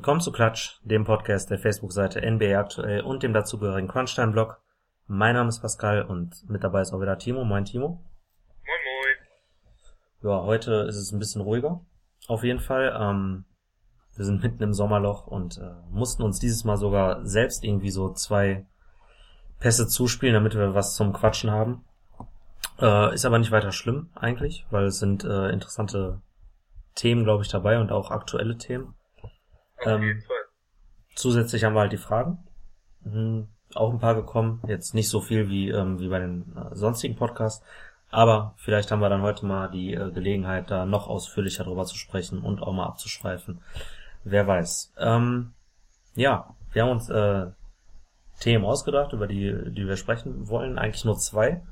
Willkommen zu Klatsch, dem Podcast der Facebook-Seite NBA aktuell und dem dazugehörigen Crunchtime-Blog. Mein Name ist Pascal und mit dabei ist auch wieder Timo. Moin Timo. Moin moin. Ja, heute ist es ein bisschen ruhiger. Auf jeden Fall. Ähm, wir sind mitten im Sommerloch und äh, mussten uns dieses Mal sogar selbst irgendwie so zwei Pässe zuspielen, damit wir was zum Quatschen haben. Äh, ist aber nicht weiter schlimm eigentlich, weil es sind äh, interessante Themen, glaube ich, dabei und auch aktuelle Themen. Ähm. Zusätzlich haben wir halt die Fragen. Mhm, auch ein paar gekommen. Jetzt nicht so viel wie, ähm, wie bei den äh, sonstigen Podcasts. Aber vielleicht haben wir dann heute mal die äh, Gelegenheit, da noch ausführlicher drüber zu sprechen und auch mal abzuschweifen. Wer weiß. Ähm, ja, wir haben uns äh, Themen ausgedacht, über die, die wir sprechen wollen. Eigentlich nur zwei.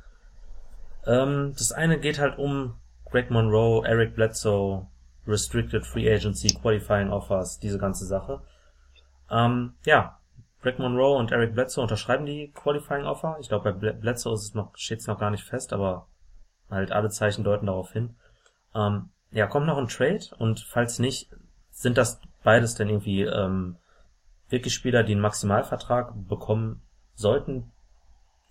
Ähm, das eine geht halt um Greg Monroe, Eric Bledsoe, Restricted Free Agency, Qualifying Offers, diese ganze Sache. Ähm, ja, Greg Monroe und Eric Bledsoe unterschreiben die Qualifying Offer. Ich glaube, bei Ble- Bledsoe ist es noch, steht es noch gar nicht fest, aber halt alle Zeichen deuten darauf hin. Ähm, ja, kommt noch ein Trade und falls nicht, sind das beides denn irgendwie ähm, wirklich Spieler, die einen Maximalvertrag bekommen sollten,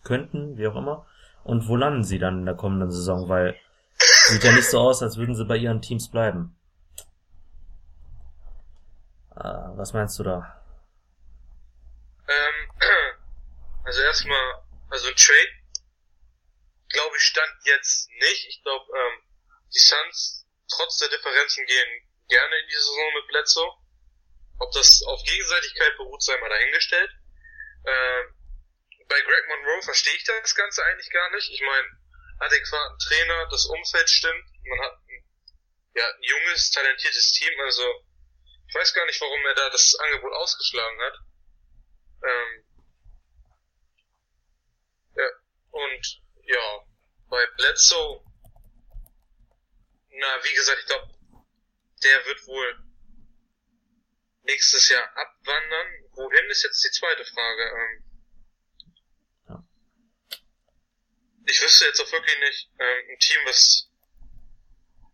könnten, wie auch immer. Und wo landen sie dann in der kommenden Saison? Weil sieht ja nicht so aus, als würden sie bei ihren Teams bleiben. Äh, was meinst du da? Ähm, also erstmal, also ein Trade, glaube ich, stand jetzt nicht. Ich glaube, ähm, die Suns, trotz der Differenzen, gehen gerne in die Saison mit Bledsoe. Ob das auf Gegenseitigkeit beruht, sei mal dahingestellt. Ähm, bei Greg Monroe verstehe ich das Ganze eigentlich gar nicht. Ich meine, adäquaten Trainer, das Umfeld stimmt, man hat ein, ja, ein junges, talentiertes Team, also ich weiß gar nicht, warum er da das Angebot ausgeschlagen hat. Ähm, ja, und ja, bei Bledsoe, na, wie gesagt, ich glaube, der wird wohl nächstes Jahr abwandern. Wohin ist jetzt die zweite Frage? Ähm, Ja. Ich wüsste jetzt auch wirklich nicht, ähm, ein Team, was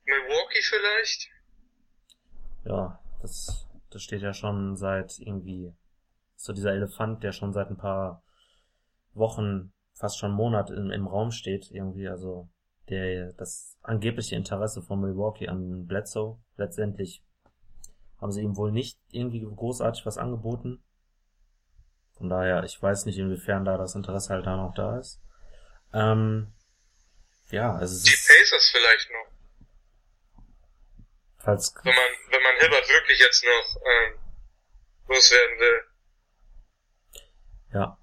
Milwaukee vielleicht? Ja, das, das steht ja schon seit irgendwie, so dieser Elefant, der schon seit ein paar Wochen, fast schon Monat im, im Raum steht, irgendwie, also der, das angebliche Interesse von Milwaukee an Bledsoe, letztendlich haben sie ihm wohl nicht irgendwie großartig was angeboten. Von daher, ich weiß nicht, inwiefern da das Interesse halt da noch da ist. Ähm, ja, also es Die ist, Pacers vielleicht noch. Falls, Wenn man, wenn man Hibbert wirklich jetzt noch ähm, loswerden will. Ja.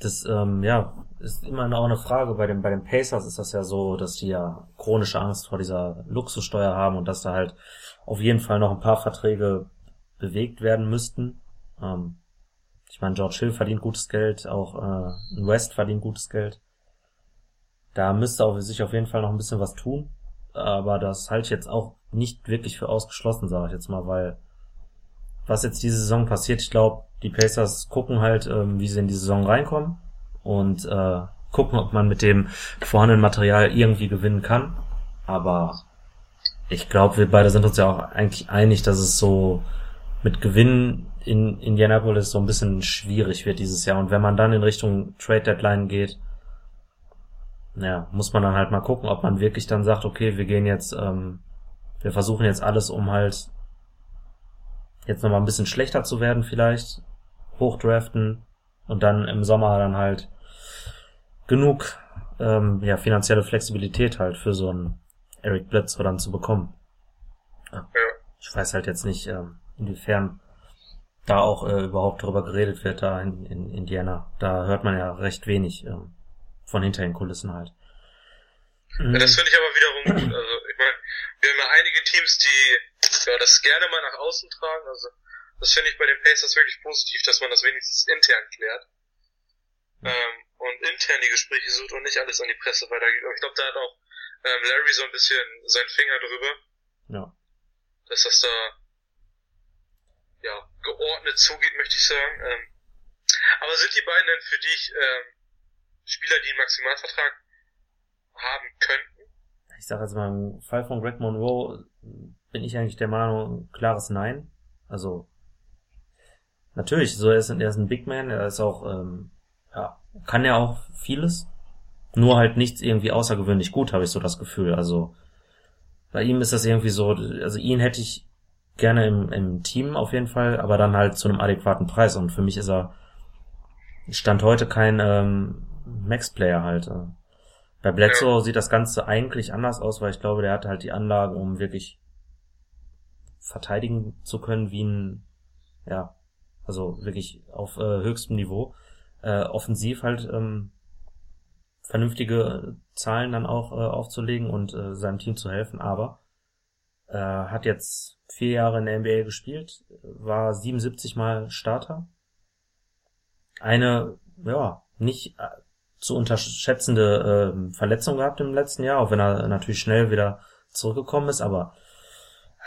Das, ähm, ja, ist immer auch eine Frage. Bei den, bei den Pacers ist das ja so, dass die ja chronische Angst vor dieser Luxussteuer haben und dass da halt auf jeden Fall noch ein paar Verträge bewegt werden müssten. Ähm, ich meine, George Hill verdient gutes Geld, auch äh, West verdient gutes Geld. Da müsste auch sich auf jeden Fall noch ein bisschen was tun. Aber das halte ich jetzt auch nicht wirklich für ausgeschlossen, sage ich jetzt mal, weil was jetzt diese Saison passiert, ich glaube, die Pacers gucken halt, ähm, wie sie in die Saison reinkommen und äh, gucken, ob man mit dem vorhandenen Material irgendwie gewinnen kann. Aber ich glaube, wir beide sind uns ja auch eigentlich einig, dass es so mit Gewinnen in Indianapolis so ein bisschen schwierig wird dieses Jahr. Und wenn man dann in Richtung Trade Deadline geht, ja, muss man dann halt mal gucken, ob man wirklich dann sagt, okay, wir gehen jetzt, ähm, wir versuchen jetzt alles, um halt jetzt nochmal ein bisschen schlechter zu werden vielleicht, hochdraften und dann im Sommer dann halt genug ähm, ja, finanzielle Flexibilität halt für so einen Eric Bledsoe dann zu bekommen. Ja. Ich weiß halt jetzt nicht, ähm, inwiefern da auch äh, überhaupt drüber geredet wird da in, in Indiana. Da hört man ja recht wenig ähm, von hinter den Kulissen halt. Ja, das finde ich aber wiederum gut. Also ich meine, wir haben ja einige Teams, die ja, das gerne mal nach außen tragen. Also das finde ich bei den Pacers wirklich positiv, dass man das wenigstens intern klärt. Ähm, und intern die Gespräche sucht und nicht alles an die Presse weitergeht. Aber ich glaube, da hat auch ähm, Larry so ein bisschen seinen Finger drüber, Ja. dass das da ja geordnet zugeht, möchte ich sagen. Ähm, aber sind die beiden denn für dich ähm, Spieler, die einen Maximalvertrag haben könnten? Ich sage jetzt mal, im Fall von Greg Monroe bin ich eigentlich der Meinung, klares Nein. Also natürlich, so er ist, er ist ein Big Man, er ist auch, ähm, ja, kann ja auch vieles, nur halt nichts irgendwie außergewöhnlich gut, habe ich so das Gefühl. Also bei ihm ist das irgendwie so, also ihn hätte ich gerne im, im Team auf jeden Fall, aber dann halt zu einem adäquaten Preis. Und für mich ist er Stand heute kein ähm, Max-Player halt. Äh. Bei Bledsoe ja. sieht das Ganze eigentlich anders aus, weil ich glaube, der hat halt die Anlagen, um wirklich verteidigen zu können wie ein, ja, also wirklich auf äh, höchstem Niveau. Äh, offensiv halt ähm, vernünftige Zahlen dann auch äh, aufzulegen und äh, seinem Team zu helfen, aber äh, hat jetzt vier Jahre in der NBA gespielt, war 77 Mal Starter. Eine, ja, nicht äh, zu unterschätzende äh, Verletzung gehabt im letzten Jahr, auch wenn er natürlich schnell wieder zurückgekommen ist, aber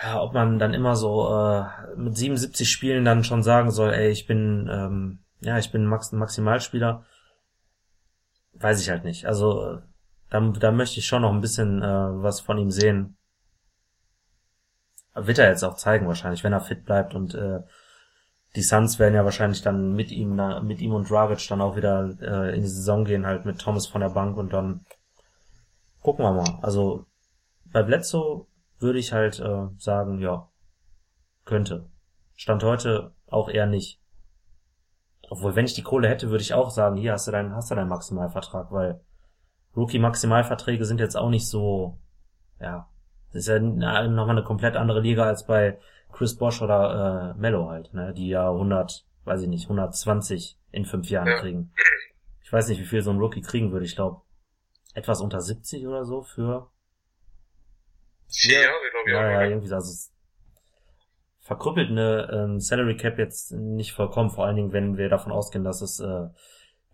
ja, ob man dann immer so äh, mit 77 Spielen dann schon sagen soll, ey, ich bin ähm, ja, ich bin Max Maximalspieler, weiß ich halt nicht. Also da, da möchte ich schon noch ein bisschen äh, was von ihm sehen. Wird er jetzt auch zeigen wahrscheinlich, wenn er fit bleibt und äh, die Suns werden ja wahrscheinlich dann mit ihm, mit ihm und Dragic dann auch wieder äh, in die Saison gehen, halt mit Thomas von der Bank und dann gucken wir mal. Also bei Bledsoe würde ich halt äh, sagen, ja, könnte. Stand heute auch eher nicht. Obwohl, wenn ich die Kohle hätte, würde ich auch sagen, hier hast du deinen, hast du deinen Maximalvertrag, weil Rookie-Maximalverträge sind jetzt auch nicht so, ja, das ist ja nochmal eine komplett andere Liga als bei Chris Bosch oder äh, Mello halt, ne, die ja 100, weiß ich nicht, 120 in fünf Jahren ja. kriegen. Ich weiß nicht, wie viel so ein Rookie kriegen würde, ich glaube etwas unter 70 oder so für vier Jahre, glaube ich. Ja, ja, irgendwie, also es verkrüppelt eine ähm, Salary Cap jetzt nicht vollkommen, vor allen Dingen, wenn wir davon ausgehen, dass es äh,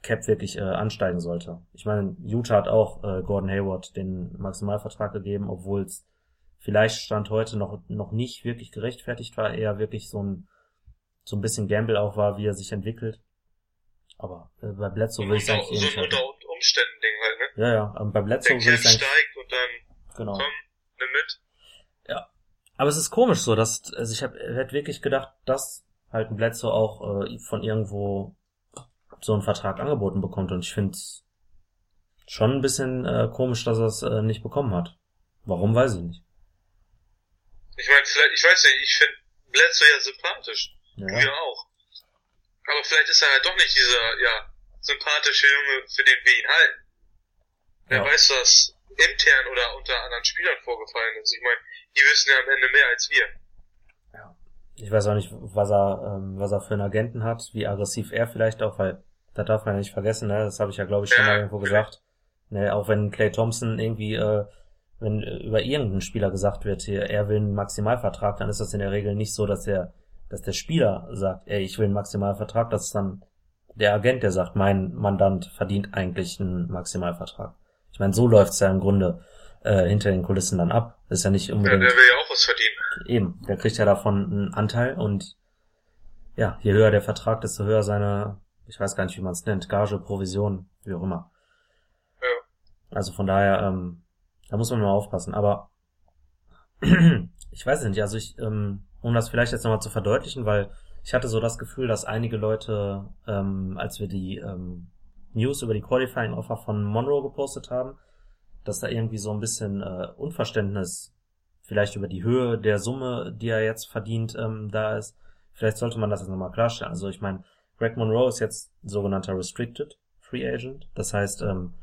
Cap wirklich äh, ansteigen sollte. Ich meine, Utah hat auch äh, Gordon Hayward den Maximalvertrag gegeben, obwohl es vielleicht Stand heute noch, noch nicht wirklich gerechtfertigt war, eher wirklich so ein, so ein bisschen Gamble auch war, wie er sich entwickelt. Aber äh, bei Bledsoe will ich sagen, so ein unter Umständen Ding halt, ne? Ja, ja, aber bei Bledsoe will ich sagen, steigt und dann genau. komm, nimm mit. Ja, aber es ist komisch so, dass, also ich habe hätte wirklich gedacht, dass halt ein Bledsoe auch äh, von irgendwo so einen Vertrag angeboten bekommt und ich finde schon ein bisschen äh, komisch, dass er es äh, nicht bekommen hat. Warum, weiß ich nicht. Ich meine, vielleicht, ich weiß nicht, ich finde Bledsoe ja sympathisch. Ja. Wir auch. Aber vielleicht ist er halt doch nicht dieser, ja, sympathische Junge, für den wir ihn halten. Wer ja. weiß, was intern oder unter anderen Spielern vorgefallen ist. Ich meine, die wissen ja am Ende mehr als wir. Ja. Ich weiß auch nicht, was er, ähm, was er für einen Agenten hat, wie aggressiv er vielleicht auch, weil da darf man ja nicht vergessen, ne? das habe ich ja glaube ich schon ja, mal irgendwo gesagt. Ne, auch wenn Clay Thompson irgendwie, äh, wenn über irgendeinen Spieler gesagt wird, hier, er will einen Maximalvertrag, dann ist das in der Regel nicht so, dass der, dass der Spieler sagt, ey, ich will einen Maximalvertrag, das ist dann der Agent, der sagt, mein Mandant verdient eigentlich einen Maximalvertrag. Ich meine, so läuft's ja im Grunde äh, hinter den Kulissen dann ab. Das ist ja nicht unbedingt. Ja, der will ja auch was verdienen. Eben, der kriegt ja davon einen Anteil und ja, je höher der Vertrag, desto höher seine, ich weiß gar nicht, wie man es nennt, Gage, Provision, wie auch immer. Ja. Also von daher, ähm, da muss man mal aufpassen. Aber ich weiß nicht, also ich, ähm, um das vielleicht jetzt nochmal zu verdeutlichen, weil ich hatte so das Gefühl, dass einige Leute, ähm, als wir die ähm, News über die Qualifying Offer von Monroe gepostet haben, dass da irgendwie so ein bisschen äh, Unverständnis vielleicht über die Höhe der Summe, die er jetzt verdient, ähm, da ist. Vielleicht sollte man das jetzt nochmal klarstellen. Also ich meine, Greg Monroe ist jetzt sogenannter Restricted Free Agent. Das heißt, ähm,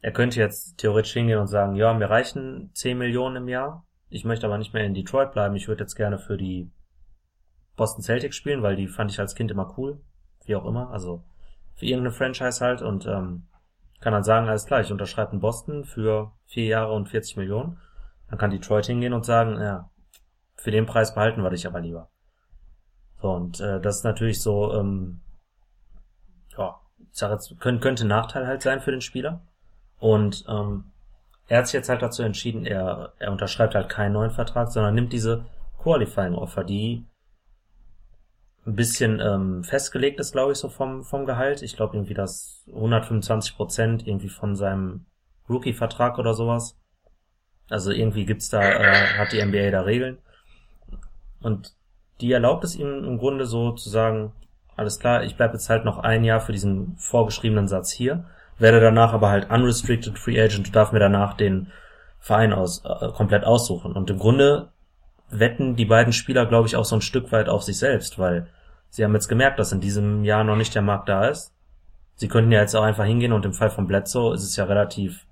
er könnte jetzt theoretisch hingehen und sagen, ja, mir reichen 10 Millionen im Jahr. Ich möchte aber nicht mehr in Detroit bleiben. Ich würde jetzt gerne für die Boston Celtics spielen, weil die fand ich als Kind immer cool. Wie auch immer. Also für irgendeine Franchise halt und ähm, kann dann sagen, alles klar, ich unterschreibe in Boston für vier Jahre und 40 Millionen. Dann kann Detroit hingehen und sagen, ja, für den Preis behalten wir dich aber lieber. So, und äh, das ist natürlich so, ähm, ja, ich sag jetzt, könnte, könnte Nachteil halt sein für den Spieler. Und ähm, er hat sich jetzt halt dazu entschieden, er, er unterschreibt halt keinen neuen Vertrag, sondern nimmt diese Qualifying Offer, die ein bisschen ähm, festgelegt ist, glaube ich, so vom, vom Gehalt. Ich glaube irgendwie, dass 125 Prozent irgendwie von seinem Rookie-Vertrag oder sowas. Also irgendwie gibt's da, äh, hat die NBA da Regeln. Und die erlaubt es ihm im Grunde so zu sagen, alles klar, ich bleibe jetzt halt noch ein Jahr für diesen vorgeschriebenen Satz hier, werde danach aber halt unrestricted free agent und darf mir danach den Verein aus, äh, komplett aussuchen. Und im Grunde wetten die beiden Spieler, glaube ich, auch so ein Stück weit auf sich selbst, weil sie haben jetzt gemerkt, dass in diesem Jahr noch nicht der Markt da ist. Sie könnten ja jetzt auch einfach hingehen und im Fall von Bledsoe ist es ja relativ,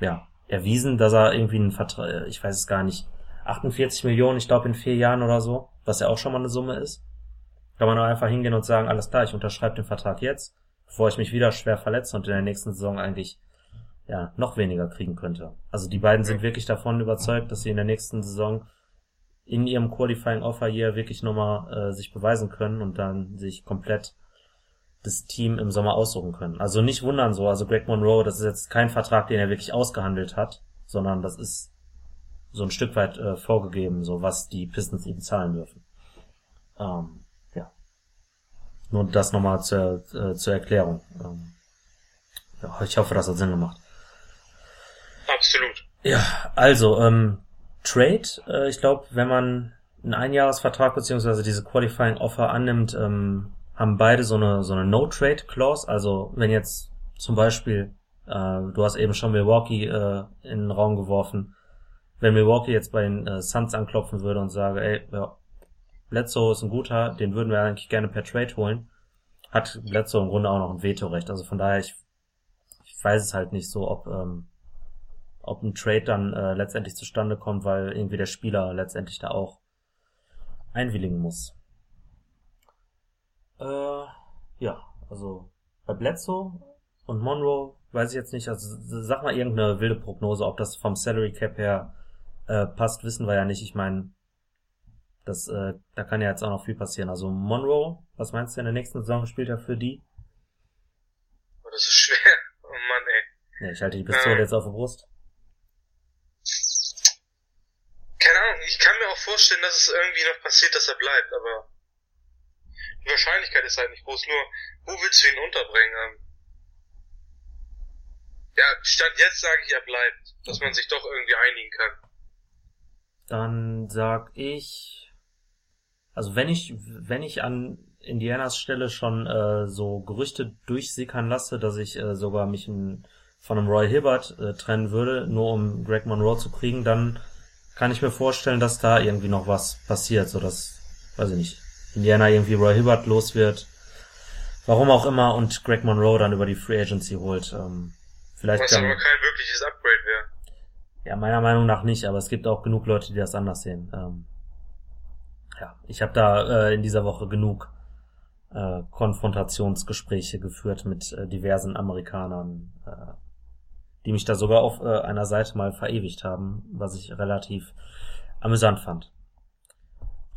ja, erwiesen, dass er irgendwie einen Vertrag, äh, ich weiß es gar nicht, 48 Millionen, ich glaube in vier Jahren oder so, was ja auch schon mal eine Summe ist. Kann man auch einfach hingehen und sagen, alles klar, ich unterschreibe den Vertrag jetzt, bevor ich mich wieder schwer verletze und in der nächsten Saison eigentlich ja noch weniger kriegen könnte. Also die beiden sind wirklich davon überzeugt, dass sie in der nächsten Saison in ihrem Qualifying Offer Year wirklich nochmal äh, sich beweisen können und dann sich komplett das Team im Sommer aussuchen können. Also nicht wundern so, also Greg Monroe, das ist jetzt kein Vertrag, den er wirklich ausgehandelt hat, sondern das ist so ein Stück weit äh, vorgegeben, so was die Pistons ihm zahlen dürfen. Ähm. Nur das nochmal zur, äh, zur Erklärung. Ähm, ja, ich hoffe, das hat Sinn gemacht. Absolut. Ja, also, ähm, Trade, äh, ich glaube, wenn man einen Einjahresvertrag beziehungsweise diese Qualifying Offer annimmt, ähm, haben beide so eine so eine No-Trade-Clause. Also wenn jetzt zum Beispiel, äh, du hast eben schon Milwaukee äh, in den Raum geworfen, wenn Milwaukee jetzt bei den äh, Suns anklopfen würde und sage, ey, ja, Bledsoe ist ein guter, den würden wir eigentlich gerne per Trade holen, hat Bledsoe im Grunde auch noch ein Vetorecht. Also von daher, ich, ich weiß es halt nicht so, ob, ähm, ob ein Trade dann äh, letztendlich zustande kommt, weil irgendwie der Spieler letztendlich da auch einwilligen muss. Äh, ja, also bei Bledsoe und Monroe weiß ich jetzt nicht, also sag mal irgendeine wilde Prognose, ob das vom Salary Cap her äh, passt, wissen wir ja nicht. Ich meine, das, äh, da kann ja jetzt auch noch viel passieren. Also Monroe, was meinst du in der nächsten Saison spielt er für die? Oh, das ist schwer. Oh Mann, ey. Ja, ich halte die Pistole ähm, jetzt auf der Brust. Keine Ahnung, ich kann mir auch vorstellen, dass es irgendwie noch passiert, dass er bleibt, aber die Wahrscheinlichkeit ist halt nicht groß. Nur, wo willst du ihn unterbringen? Ähm, ja, Stand jetzt sage ich, er bleibt, dass man sich doch irgendwie einigen kann. Dann sag ich, also wenn ich, wenn ich an Indianas Stelle schon äh, so Gerüchte durchsickern lasse, dass ich äh, sogar mich in, von einem Roy Hibbert äh, trennen würde, nur um Greg Monroe zu kriegen, dann kann ich mir vorstellen, dass da irgendwie noch was passiert, so dass, weiß ich nicht, Indiana irgendwie Roy Hibbert los wird, warum auch immer, und Greg Monroe dann über die Free Agency holt. Ähm, vielleicht Was dann, aber kein wirkliches Upgrade wäre. Ja, meiner Meinung nach nicht, aber es gibt auch genug Leute, die das anders sehen. Ähm, ja, ich habe da äh, in dieser Woche genug äh, Konfrontationsgespräche geführt mit äh, diversen Amerikanern, äh, die mich da sogar auf äh, einer Seite mal verewigt haben, was ich relativ amüsant fand.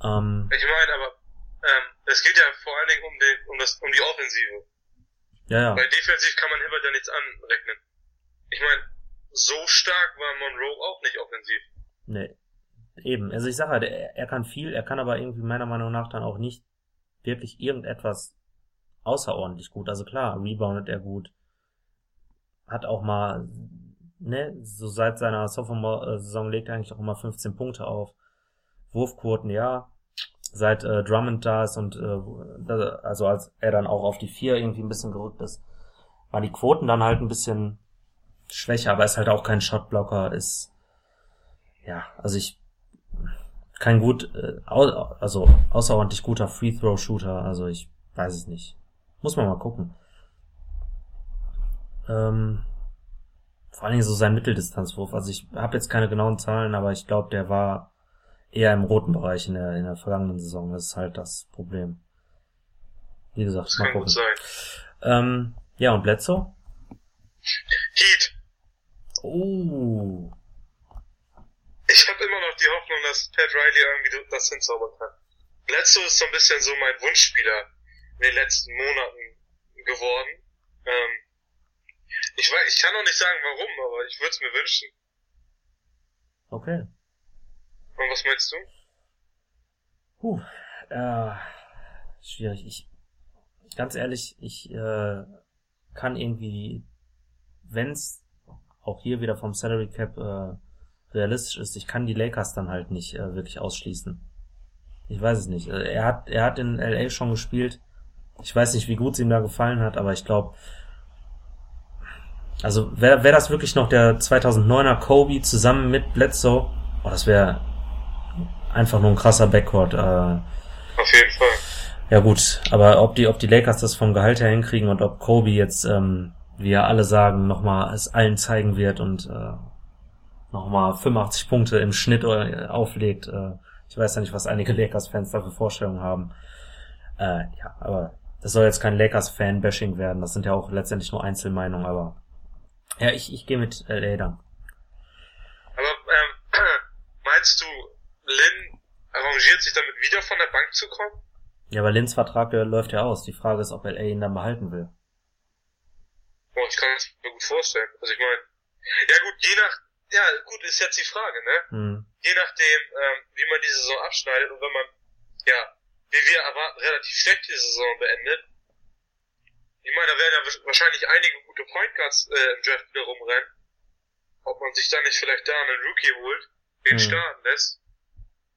Ähm, ich meine, aber ähm, es geht ja vor allen Dingen um, die, um, das, um die Offensive. Ja, ja. Bei defensiv kann man Hibbert ja nichts anrechnen. Ich meine, so stark war Monroe auch nicht offensiv. Nee. Eben. Also ich sage halt, er, kann viel, er kann aber irgendwie meiner Meinung nach dann auch nicht wirklich irgendetwas außerordentlich gut. Also klar, reboundet er gut. Hat auch mal, ne, so seit seiner Sophomore-Saison legt er eigentlich auch immer 15 Punkte auf. Wurfquoten, ja. Seit äh, Drummond da ist und äh, also als er dann auch auf die 4 irgendwie ein bisschen gerückt ist, waren die Quoten dann halt ein bisschen schwächer, aber ist halt auch kein Shotblocker, ist ja, also ich kein gut, äh, also außerordentlich guter Free Throw Shooter, also ich weiß es nicht. Muss man mal gucken. Ähm, vor allen Dingen so sein Mitteldistanzwurf. Also ich habe jetzt keine genauen Zahlen, aber ich glaube, der war eher im roten Bereich in der, in der vergangenen Saison. Das ist halt das Problem. Wie gesagt, das mal gucken. Ähm, ja, und Bledsoe? Heat. Oh. Ich habe immer noch die Hoffnung, dass Pat Riley irgendwie das hinzaubern kann. Bledsoe ist so ein bisschen so mein Wunschspieler in den letzten Monaten geworden. Ähm, ich weiß, ich kann auch nicht sagen warum, aber ich würde es mir wünschen. Okay. Und was meinst du? Puh, äh, schwierig. Ich, ganz ehrlich, ich äh, kann irgendwie, wenn's auch hier wieder vom Salary Cap äh, realistisch ist, ich kann die Lakers dann halt nicht äh, wirklich ausschließen. Ich weiß es nicht. Er hat, er hat in LA schon gespielt. Ich weiß nicht, wie gut es ihm da gefallen hat, aber ich glaube, also wäre wär das wirklich noch der 2009er Kobe zusammen mit Bledsoe, oh, das wäre einfach nur ein krasser Backcourt. Äh, Auf jeden Fall. Ja gut, aber ob die, ob die Lakers das vom Gehalt her hinkriegen und ob Kobe jetzt, ähm, wie ja alle sagen, nochmal es allen zeigen wird und äh, nochmal 85 Punkte im Schnitt äh, auflegt. Äh, ich weiß ja nicht, was einige Lakers-Fans da für Vorstellungen haben. Äh, ja, aber das soll jetzt kein Lakers-Fan-Bashing werden. Das sind ja auch letztendlich nur Einzelmeinungen, aber ja, ich, ich gehe mit LA dann. Aber ähm, meinst du, Lin arrangiert sich damit wieder von der Bank zu kommen? Ja, aber Lins Vertrag der läuft ja aus. Die Frage ist, ob LA ihn dann behalten will. Oh, ich kann es mir gut vorstellen. Also ich meine, ja gut, je nach, ja gut, ist jetzt die Frage, ne? Hm. Je nachdem, ähm, wie man die Saison abschneidet und wenn man, ja, wie wir aber relativ schlecht die Saison beendet, ich meine, da werden ja wahrscheinlich einige gute Point Guards äh, im Draft wieder rumrennen. Ob man sich dann nicht vielleicht da einen Rookie holt, den Mhm. starten lässt,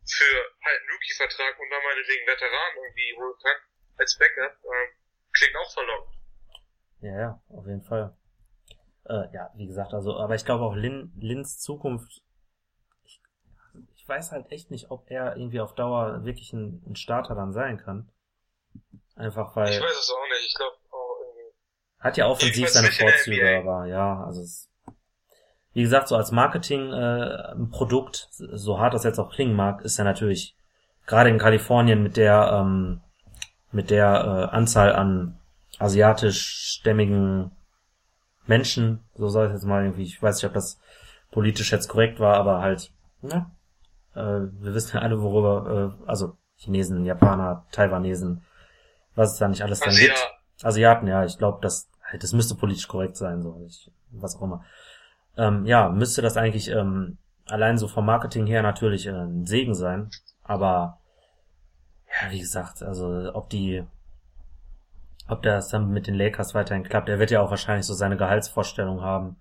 für halt einen Rookie-Vertrag und dann meinetwegen Veteranen irgendwie holen kann, als Backup, ähm, klingt auch verlockend. Ja, ja, auf jeden Fall. Äh, ja, wie gesagt, also, aber ich glaube auch Lin, Lins Zukunft, ich, ich weiß halt echt nicht, ob er irgendwie auf Dauer wirklich ein, ein Starter dann sein kann. Einfach weil, Ich weiß es auch nicht, ich glaube auch irgendwie. hat ja offensiv seine Vorzüge, aber ja, also es, wie gesagt, so als Marketing äh, ein Produkt, so hart das jetzt auch klingen mag, ist ja natürlich gerade in Kalifornien mit der ähm, mit der äh, Anzahl an asiatischstämmigen Menschen, so soll ich jetzt mal irgendwie, ich weiß nicht, ob das politisch jetzt korrekt war, aber halt, ne? Äh, wir wissen ja alle, worüber, äh, also Chinesen, Japaner, Taiwanesen, was es da nicht alles dann gibt. Asiaten, ja, ich glaube, das, halt, das müsste politisch korrekt sein, so, ich, was auch immer. Ähm, ja, müsste das eigentlich ähm, allein so vom Marketing her natürlich äh, ein Segen sein, aber ja, wie gesagt, also ob die, ob das dann mit den Lakers weiterhin klappt, er wird ja auch wahrscheinlich so seine Gehaltsvorstellung haben.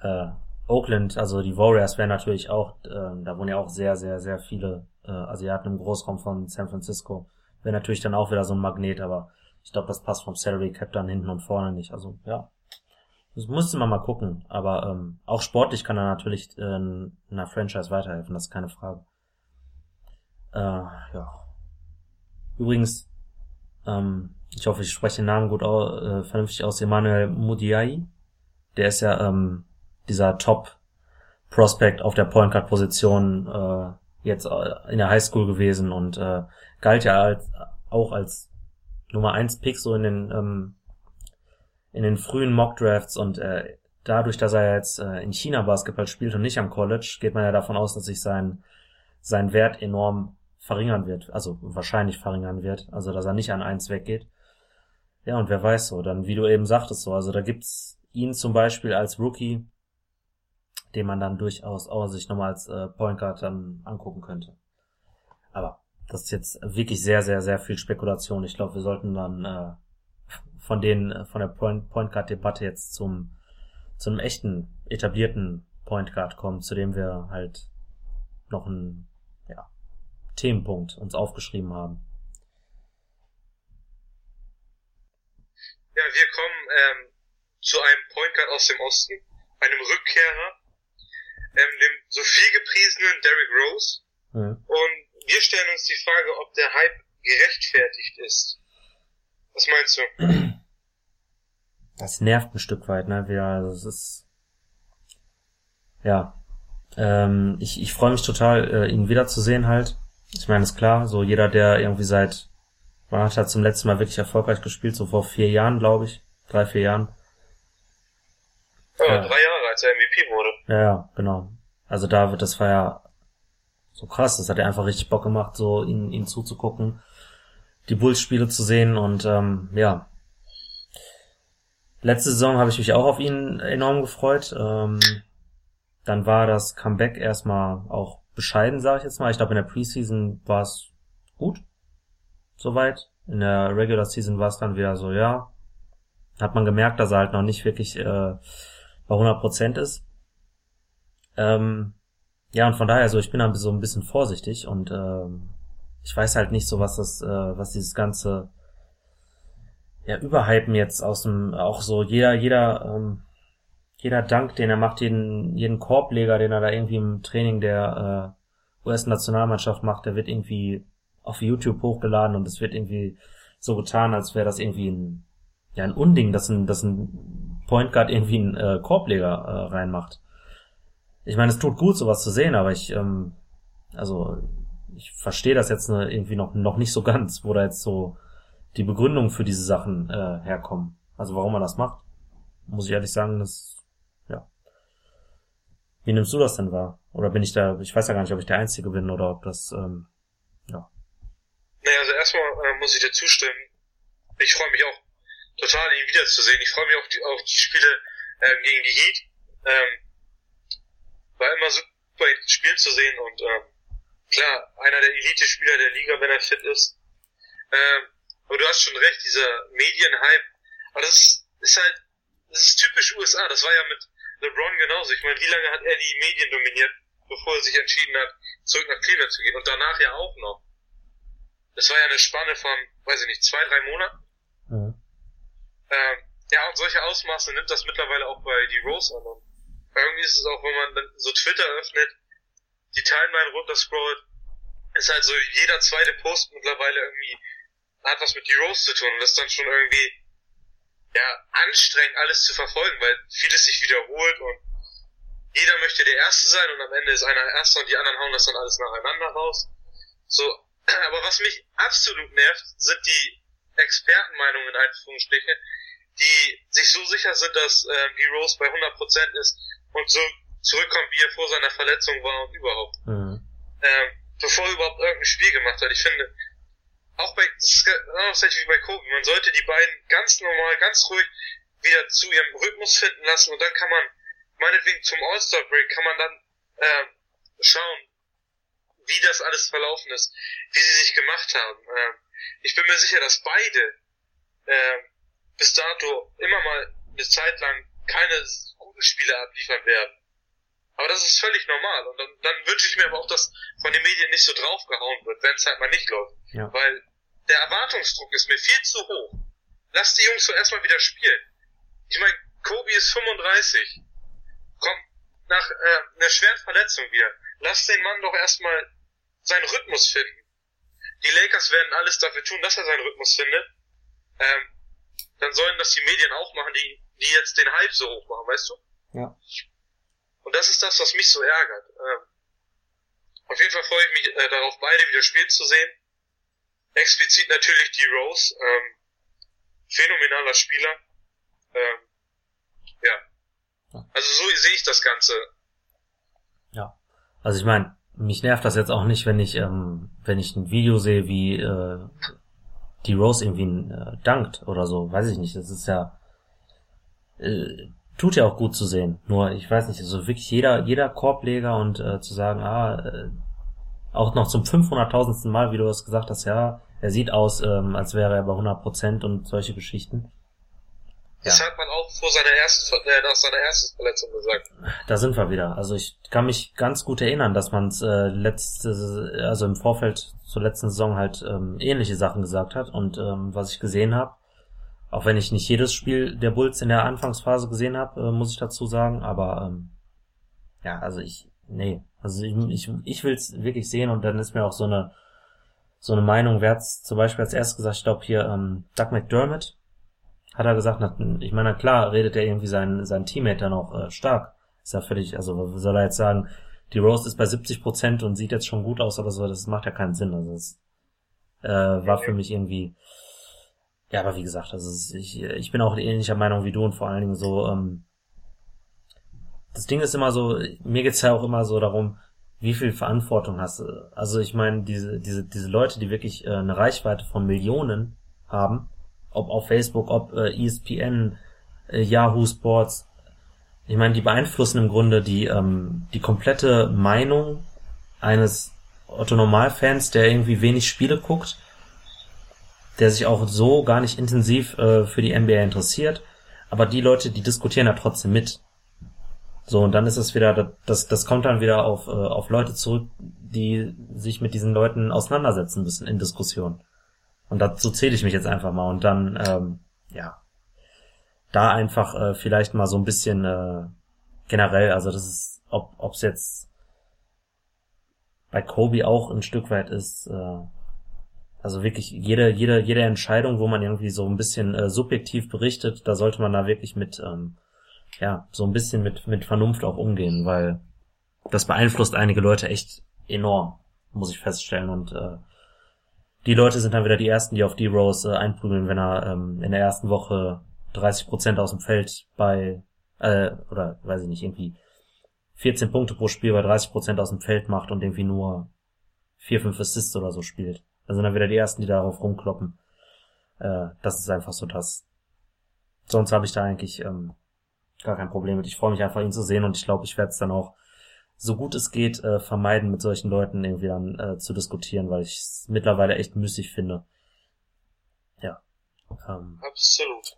Äh, Oakland, also die Warriors wären natürlich auch, äh, da wohnen ja auch sehr, sehr, sehr viele äh, Asiaten im Großraum von San Francisco. Wäre natürlich dann auch wieder so ein Magnet, aber ich glaube, das passt vom Salary Cap dann hinten und vorne nicht. Also ja, das musste man mal gucken. Aber ähm, auch sportlich kann er natürlich äh, einer Franchise weiterhelfen, das ist keine Frage. Äh, ja. Übrigens, ähm, ich hoffe, ich spreche den Namen gut au äh, vernünftig aus, Emmanuel Mudiai. Der ist ja ähm, dieser Top Prospect auf der Point Guard Position äh, jetzt äh, in der Highschool gewesen und äh, galt ja als, auch als Nummer 1 Pick so in den ähm, in den frühen Mock Drafts und äh, dadurch, dass er jetzt äh, in China Basketball spielt und nicht am College, geht man ja davon aus, dass sich sein sein Wert enorm verringern wird, also wahrscheinlich verringern wird, also dass er nicht an eins weggeht. Ja, und wer weiß so, dann wie du eben sagtest so, also da gibt's ihn zum Beispiel als Rookie, den man dann durchaus auch sich nochmal als äh, Point Guard dann angucken könnte. Aber das ist jetzt wirklich sehr, sehr, sehr viel Spekulation. Ich glaube, wir sollten dann äh, von den äh, von der Point, Point Guard Debatte jetzt zum zu einem echten etablierten Point Guard kommen, zu dem wir halt noch ja, Themenpunkt uns aufgeschrieben haben. Ja, wir kommen ähm, zu einem Point Guard aus dem Osten, einem Rückkehrer, ähm, dem so viel gepriesenen Derrick Rose. Mhm. Und wir stellen uns die Frage, ob der Hype gerechtfertigt ist. Was meinst du? Das nervt ein Stück weit, ne? Wir, also es ist ja. Ähm, ich ich freue mich total, äh, ihn wiederzusehen halt. Ich meine, ist klar, so jeder, der irgendwie seit wann hat er zum letzten Mal wirklich erfolgreich gespielt, so vor vier Jahren, glaube ich. Drei, vier Jahren. Oh, Ja. Drei Jahre, als er MVP wurde. Ja, ja, genau. Also da wird, das war ja so krass, das hat ja einfach richtig Bock gemacht, so ihn, ihn zuzugucken, die Bulls-Spiele zu sehen und ähm, ja. Letzte Saison habe ich mich auch auf ihn enorm gefreut. Ähm, dann war das Comeback erstmal auch bescheiden, sage ich jetzt mal. Ich glaube, in der Preseason war es gut, soweit. In der Regular Season war es dann wieder so, ja. Hat man gemerkt, dass er halt noch nicht wirklich äh, bei 100% ist. Ähm, ja, und von daher, so, ich bin dann so ein bisschen vorsichtig und ähm, ich weiß halt nicht so, was das, äh, was dieses ganze ja, Überhypen jetzt aus dem, auch so jeder, jeder, ähm, jeder Dank, den er macht, jeden, jeden Korbleger, den er da irgendwie im Training der äh, US-Nationalmannschaft macht, der wird irgendwie auf YouTube hochgeladen und es wird irgendwie so getan, als wäre das irgendwie ein, ja, ein Unding, dass ein, dass ein Point Guard irgendwie einen äh, Korbleger äh, reinmacht. Ich meine, es tut gut, sowas zu sehen, aber ich, ähm, also ich verstehe das jetzt ne, irgendwie noch, noch nicht so ganz, wo da jetzt so die Begründung für diese Sachen äh, herkommen. Also warum man das macht, muss ich ehrlich sagen, das. Wie nimmst du das denn wahr? Oder bin ich da, ich weiß ja gar nicht, ob ich der Einzige bin oder ob das, ähm, ja. Naja, also erstmal äh, muss ich dir zustimmen. Ich freue mich auch total, ihn wiederzusehen. Ich freue mich auf die, auf die Spiele ähm, gegen die Heat. Ähm, war immer super, ihn spielen zu sehen und ähm, klar, einer der Elite-Spieler der Liga, wenn er fit ist. Ähm, aber du hast schon recht, dieser Medienhype, aber das ist, ist halt, das ist typisch USA. Das war ja mit LeBron genauso. Ich meine, wie lange hat er die Medien dominiert, bevor er sich entschieden hat, zurück nach Cleveland zu gehen? Und danach ja auch noch. Das war ja eine Spanne von, weiß ich nicht, zwei, drei Monaten. Mhm. Ähm, ja, und solche Ausmaße nimmt das mittlerweile auch bei die Rose an. Und irgendwie ist es auch, wenn man dann so Twitter öffnet, die Timeline runterscrollt, ist halt so jeder zweite Post mittlerweile irgendwie hat was mit die Rose zu tun. Und das ist dann schon irgendwie ja, anstrengend alles zu verfolgen, weil vieles sich wiederholt und jeder möchte der Erste sein und am Ende ist einer Erster und die anderen hauen das dann alles nacheinander raus. So, aber was mich absolut nervt, sind die Expertenmeinungen in Anführungsstrichen, die sich so sicher sind, dass äh, die Rose bei 100% ist und so zurückkommt, wie er vor seiner Verletzung war und überhaupt. Mhm. Ähm, bevor er überhaupt irgendein Spiel gemacht hat. Ich finde, auch bei, das ist tatsächlich wie bei Kobe, man sollte die beiden ganz normal, ganz ruhig wieder zu ihrem Rhythmus finden lassen und dann kann man, meinetwegen zum All-Star-Break, kann man dann äh, schauen, wie das alles verlaufen ist, wie sie sich gemacht haben. Äh, ich bin mir sicher, dass beide äh, bis dato immer mal eine Zeit lang keine guten Spiele abliefern werden. Aber das ist völlig normal. Und dann, dann wünsche ich mir aber auch, dass von den Medien nicht so draufgehauen wird, wenn es halt mal nicht läuft. Ja. Weil der Erwartungsdruck ist mir viel zu hoch. Lass die Jungs so erstmal wieder spielen. Ich meine, Kobe ist 35. Kommt nach äh, einer schweren Verletzung wieder. Lass den Mann doch erstmal seinen Rhythmus finden. Die Lakers werden alles dafür tun, dass er seinen Rhythmus findet. Ähm, dann sollen das die Medien auch machen, die, die jetzt den Hype so hoch machen, weißt du? Ja. Und das ist das, was mich so ärgert. Ähm, auf jeden Fall freue ich mich äh, darauf, beide wieder spielen zu sehen explizit natürlich die Rose, ähm, phänomenaler Spieler. Ähm, ja. Also so sehe ich das Ganze. Ja. Also ich meine, mich nervt das jetzt auch nicht, wenn ich, ähm, wenn ich ein Video sehe, wie äh, die Rose irgendwie äh, dankt oder so, weiß ich nicht. Das ist ja äh, tut ja auch gut zu sehen. Nur ich weiß nicht, also wirklich jeder jeder Korbleger und äh, zu sagen, ah, äh, auch noch zum 500.000. Mal, wie du das gesagt hast, ja, er sieht aus, ähm, als wäre er bei 100 Prozent und solche Geschichten. Das ja. hat man auch vor seiner ersten, äh, nach seiner ersten Verletzung gesagt. Da sind wir wieder. Also ich kann mich ganz gut erinnern, dass man es äh, letzte, also im Vorfeld zur letzten Saison halt ähm, ähnliche Sachen gesagt hat. Und ähm, was ich gesehen habe, auch wenn ich nicht jedes Spiel der Bulls in der Anfangsphase gesehen habe, äh, muss ich dazu sagen, aber ähm, ja, also ich, nee, also ich, ich, ich will es wirklich sehen und dann ist mir auch so eine so eine Meinung, wer hat's zum Beispiel als erstes gesagt, ich glaube hier ähm, Doug McDermott hat er gesagt, na, ich meine, klar redet er irgendwie seinen, seinen Teammate dann auch äh, stark. Ist ja völlig, also soll er jetzt sagen, die Rose ist bei 70 Prozent und sieht jetzt schon gut aus oder so, das macht ja keinen Sinn. Also es äh, war für mich irgendwie, ja, aber wie gesagt, also ich, ich bin auch ähnlicher Meinung wie du und vor allen Dingen so, ähm, das Ding ist immer so, mir geht's ja auch immer so darum, wie viel Verantwortung hast du? Also ich meine, diese, diese, diese Leute, die wirklich äh, eine Reichweite von Millionen haben, ob auf Facebook, ob äh, ESPN, äh, Yahoo Sports, ich meine, die beeinflussen im Grunde die, ähm, die komplette Meinung eines Otto Normalfans, der irgendwie wenig Spiele guckt, der sich auch so gar nicht intensiv äh, für die NBA interessiert, aber die Leute, die diskutieren da trotzdem mit. So, und dann ist es wieder, das, das kommt dann wieder auf, äh, auf Leute zurück, die sich mit diesen Leuten auseinandersetzen müssen in Diskussionen. Und dazu zähle ich mich jetzt einfach mal. Und dann, ähm, ja, da einfach äh, vielleicht mal so ein bisschen äh, generell, also das ist, ob es jetzt bei Kobe auch ein Stück weit ist, äh, also wirklich jede, jede, jede Entscheidung, wo man irgendwie so ein bisschen äh, subjektiv berichtet, da sollte man da wirklich mit, ähm, ja, so ein bisschen mit, mit Vernunft auch umgehen, weil das beeinflusst einige Leute echt enorm, muss ich feststellen. Und äh, die Leute sind dann wieder die ersten, die auf D-Rose äh, einprügeln, wenn er ähm, in der ersten Woche 30 Prozent aus dem Feld bei, äh, oder weiß ich nicht, irgendwie 14 Punkte pro Spiel bei 30 Prozent aus dem Feld macht und irgendwie nur 4, 5 Assists oder so spielt. Da sind dann wieder die ersten, die darauf rumkloppen. Äh, das ist einfach so das. Sonst habe ich da eigentlich ähm, gar kein Problem mit. Ich freue mich einfach, ihn zu sehen und ich glaube, ich werde es dann auch so gut es geht äh, vermeiden, mit solchen Leuten irgendwie dann äh, zu diskutieren, weil ich es mittlerweile echt müßig finde. Ja. Ähm, Absolut.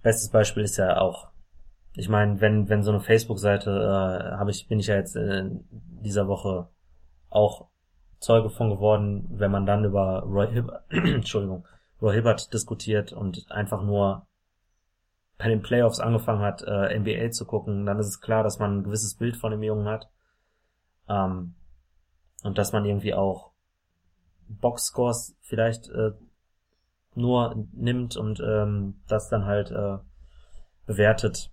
Bestes Beispiel ist ja auch, ich meine, wenn wenn so eine Facebook-Seite äh, habe ich bin ich ja jetzt in dieser Woche auch Zeuge von geworden, wenn man dann über Roy Hibbert, Entschuldigung, Roy Hibbert diskutiert und einfach nur bei den Playoffs angefangen hat, äh, NBA zu gucken, dann ist es klar, dass man ein gewisses Bild von dem Jungen hat. Ähm, und dass man irgendwie auch Boxscores vielleicht äh, nur nimmt und ähm, das dann halt äh, bewertet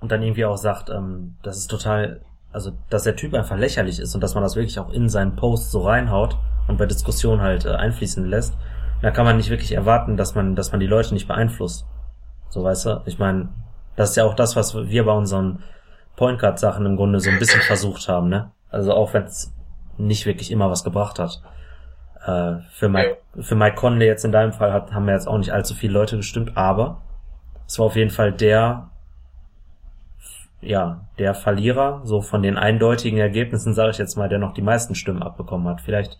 und dann irgendwie auch sagt, ähm, das ist total, also dass der Typ einfach lächerlich ist und dass man das wirklich auch in seinen Post so reinhaut und bei Diskussionen halt äh, einfließen lässt, da kann man nicht wirklich erwarten, dass man, dass man die Leute nicht beeinflusst. So, weißt du? Ich meine, das ist ja auch das, was wir bei unseren Point Guard Sachen im Grunde so ein bisschen versucht haben, ne? Also auch wenn es nicht wirklich immer was gebracht hat. Äh, für Mike, für Mike Conley jetzt in deinem Fall hat, haben wir jetzt auch nicht allzu viele Leute gestimmt, aber es war auf jeden Fall der, ja, der Verlierer, so von den eindeutigen Ergebnissen, sage ich jetzt mal, der noch die meisten Stimmen abbekommen hat. Vielleicht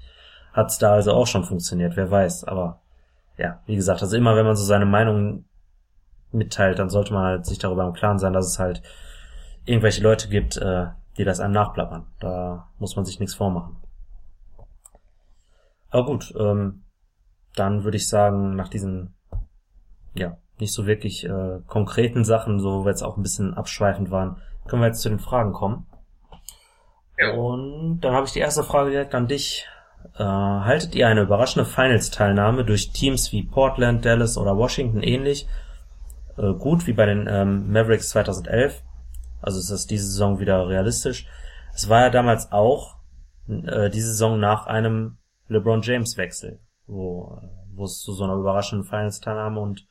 hat es da also auch schon funktioniert, wer weiß. Aber ja, wie gesagt, also immer wenn man so seine Meinung mitteilt, dann sollte man halt sich darüber im Klaren sein, dass es halt irgendwelche Leute gibt, äh, die das einem nachplappern. Da muss man sich nichts vormachen. Aber gut, ähm, dann würde ich sagen, nach diesen, ja, nicht so wirklich äh, konkreten Sachen, so wo wir jetzt auch ein bisschen abschweifend waren, können wir jetzt zu den Fragen kommen. Ja. Und dann habe ich die erste Frage direkt an dich. Äh, haltet ihr eine überraschende Finals-Teilnahme durch Teams wie Portland, Dallas oder Washington ähnlich äh, gut wie bei den ähm, Mavericks 2011. Also ist das diese Saison wieder realistisch. Es war ja damals auch äh, diese Saison nach einem LeBron James Wechsel, wo wo es zu so einer überraschenden Finals-Teilnahme und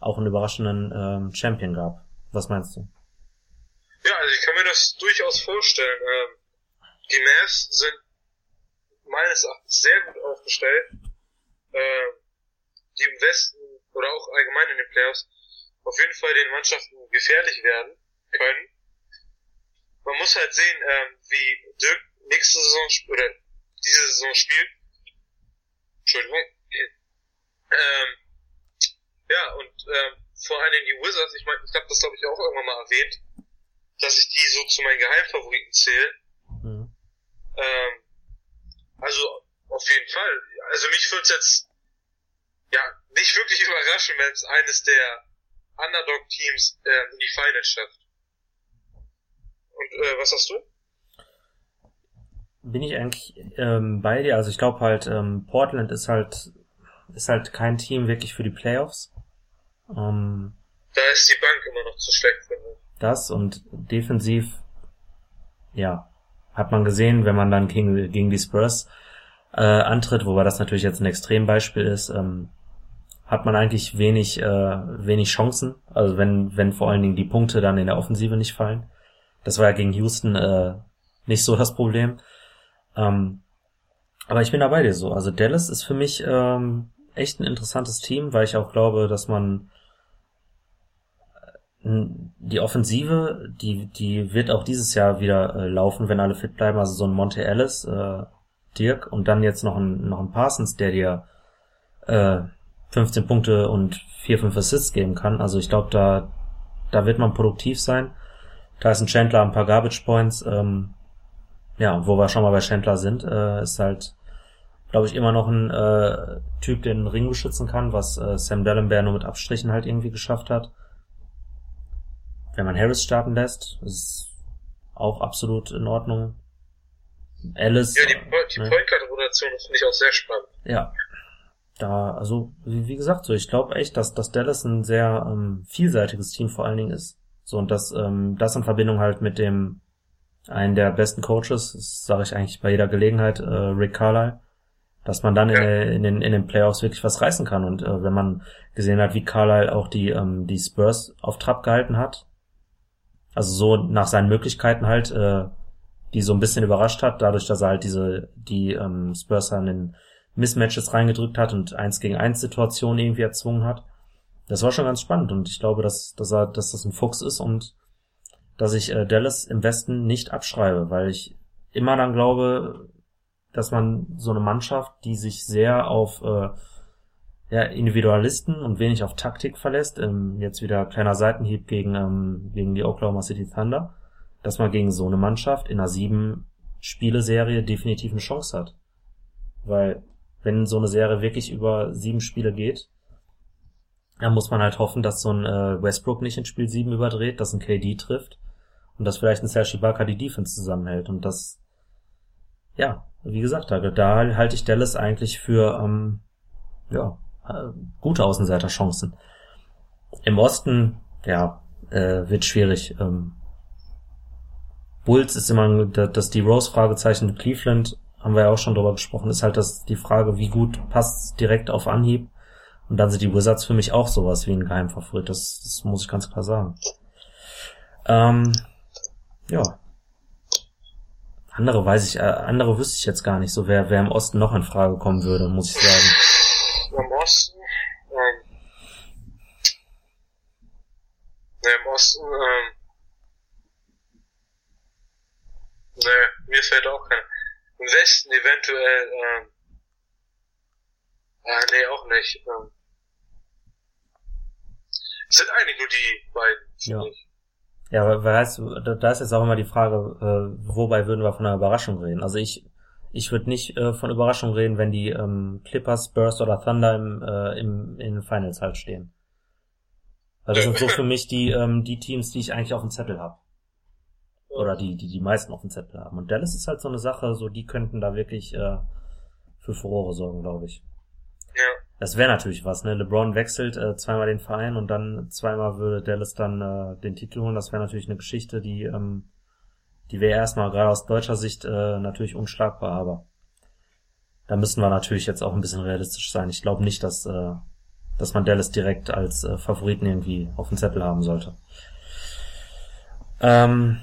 auch einen überraschenden ähm, Champion gab. Was meinst du? Ja, also ich kann mir das durchaus vorstellen. Ähm, die Mavs sind meines Erachtens sehr gut aufgestellt, äh, die im Westen oder auch allgemein in den Playoffs auf jeden Fall den Mannschaften gefährlich werden können. Man muss halt sehen, ähm, wie Dirk nächste Saison oder diese Saison spielt. Entschuldigung. Ähm, ja, und ähm, vor allem die Wizards, ich meine, ich habe das glaube ich auch irgendwann mal erwähnt, dass ich die so zu meinen Geheimfavoriten zähle. Mhm. Ähm, also auf jeden Fall. Also mich würde es jetzt ja nicht wirklich überraschen, wenn es eines der Underdog-Teams äh, in die Finals schafft. Und äh, was hast du? Bin ich eigentlich ähm, bei dir? Also ich glaube halt, ähm, Portland ist halt ist halt kein Team wirklich für die Playoffs. Ähm, da ist die Bank immer noch zu schlecht, finde ich. Das und defensiv, ja, hat man gesehen, wenn man dann gegen, gegen die Spurs äh, antritt, wobei das natürlich jetzt ein Extrembeispiel ist, ähm, hat man eigentlich wenig, äh, wenig Chancen. Also wenn, wenn vor allen Dingen die Punkte dann in der Offensive nicht fallen. Das war ja gegen Houston äh, nicht so das Problem. Ähm, aber ich bin da bei dir so. Also Dallas ist für mich ähm, echt ein interessantes Team, weil ich auch glaube, dass man äh, die Offensive, die, die wird auch dieses Jahr wieder äh, laufen, wenn alle fit bleiben. Also so ein Monte Ellis, äh, Dirk und dann jetzt noch ein, noch ein Parsons, der dir äh, 15 Punkte und 4, 5 Assists geben kann. Also ich glaube, da, da wird man produktiv sein. Da ist ein Chandler ein paar Garbage Points. Ähm, ja, wo wir schon mal bei Chandler sind, äh, ist halt, glaube ich, immer noch ein äh, Typ, der den Ring beschützen kann, was äh, Sam Dallenberg nur mit Abstrichen halt irgendwie geschafft hat. Wenn man Harris starten lässt, ist auch absolut in Ordnung. Alice. Ja, die, die ne? Point Guard Rotation finde ich auch sehr spannend. Ja. Da, also, wie, wie gesagt, so, ich glaube echt, dass, dass Dallas ein sehr ähm, vielseitiges Team vor allen Dingen ist. So, und dass ähm, das in Verbindung halt mit dem einen der besten Coaches, das sage ich eigentlich bei jeder Gelegenheit, äh, Rick Carlisle, dass man dann ja. in, in, den, in den Playoffs wirklich was reißen kann. Und äh, wenn man gesehen hat, wie Carlisle auch die, ähm, die Spurs auf Trab gehalten hat, also so nach seinen Möglichkeiten halt, äh, die so ein bisschen überrascht hat, dadurch, dass er halt diese, die ähm, Spurs an den Mismatches reingedrückt hat und eins gegen eins Situationen irgendwie erzwungen hat. Das war schon ganz spannend und ich glaube, dass, dass er, dass das ein Fuchs ist und dass ich äh, Dallas im Westen nicht abschreibe, weil ich immer dann glaube, dass man so eine Mannschaft, die sich sehr auf äh, ja, Individualisten und wenig auf Taktik verlässt, ähm, jetzt wieder kleiner Seitenhieb gegen, ähm, gegen die Oklahoma City Thunder, dass man gegen so eine Mannschaft in einer sieben Spiele-Serie definitiv eine Chance hat. Weil wenn so eine Serie wirklich über sieben Spiele geht, dann muss man halt hoffen, dass so ein äh, Westbrook nicht in Spiel 7 überdreht, dass ein KD trifft und dass vielleicht ein Serge Ibaka die Defense zusammenhält und das, ja, wie gesagt, da, da halte ich Dallas eigentlich für, ähm, ja, äh, gute Außenseiterchancen. Im Osten, ja, äh, wird schwierig. Ähm, Bulls ist immer das die Rose-Fragezeichen mit Cleveland, haben wir ja auch schon drüber gesprochen, ist halt das die Frage, wie gut passt direkt auf Anhieb. Und dann sind die Wizards für mich auch sowas wie ein Geheimfavorit, das, das muss ich ganz klar sagen. Ähm, ja. Andere weiß ich, äh, andere wüsste ich jetzt gar nicht so, wer, wer im Osten noch in Frage kommen würde, muss ich sagen. Im Osten, ähm, ne, im Osten, ähm, ne, mir fällt auch keiner. Im Westen eventuell, ähm, ah, nee, auch nicht, ähm, es sind eigentlich nur die beiden, ja. Ich. Ja, aber weißt du, da ist jetzt auch immer die Frage, äh, wobei würden wir von einer Überraschung reden? Also ich, ich würde nicht äh, von Überraschung reden, wenn die ähm, Clippers, Burst oder Thunder im, äh, im, in den Finals halt stehen. Weil das sind so für mich die, ähm, die Teams, die ich eigentlich auf dem Zettel habe. Oder die, die die meisten auf dem Zettel haben. Und Dallas ist halt so eine Sache, so die könnten da wirklich äh, für Furore sorgen, glaube ich. Ja. Das wäre natürlich was, ne? LeBron wechselt äh, zweimal den Verein und dann zweimal würde Dallas dann äh, den Titel holen. Das wäre natürlich eine Geschichte, die, ähm, die wäre erstmal gerade aus deutscher Sicht äh, natürlich unschlagbar, aber da müssen wir natürlich jetzt auch ein bisschen realistisch sein. Ich glaube nicht, dass, äh, dass man Dallas direkt als äh, Favoriten irgendwie auf dem Zettel haben sollte. Ähm,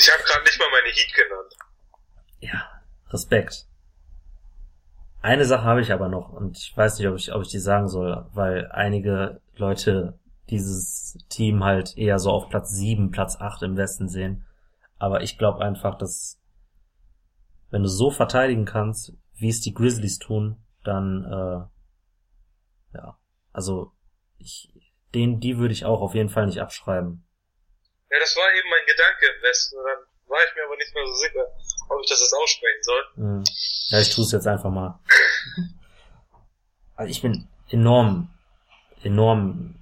ich habe gerade nicht mal meine Heat genannt. Ja, Respekt. Eine Sache habe ich aber noch und ich weiß nicht, ob ich, ob ich die sagen soll, weil einige Leute dieses Team halt eher so auf Platz 7, Platz 8 im Westen sehen. Aber ich glaube einfach, dass wenn du so verteidigen kannst, wie es die Grizzlies tun, dann äh, ja, also ich den die würde ich auch auf jeden Fall nicht abschreiben. Ja, das war eben mein Gedanke im Westen. Und dann war ich mir aber nicht mehr so sicher, ob ich das jetzt aussprechen soll. Mhm. Ja, ich tue es jetzt einfach mal. Also ich bin enorm, enorm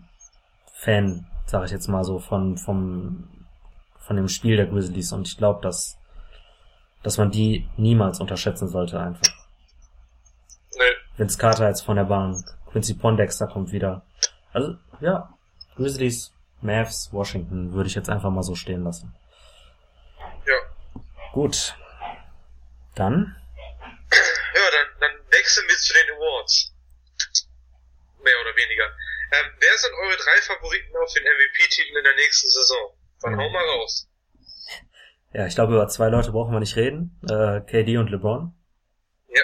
Fan, sage ich jetzt mal so, von, vom, von dem Spiel der Grizzlies und ich glaube, dass, dass man die niemals unterschätzen sollte einfach. Nee. Vince Carter jetzt von der Bahn, Quincy Pondexter kommt wieder. Also, ja, Grizzlies, Mavs, Washington würde ich jetzt einfach mal so stehen lassen. Ja. Gut. Dann ja, dann, dann wechseln wir zu den Awards. Mehr oder weniger. Ähm, wer sind eure drei Favoriten auf den MVP-Titel in der nächsten Saison? Von mhm. hau mal raus. Ja, ich glaube, über zwei Leute brauchen wir nicht reden. Äh, KD und LeBron. Ja.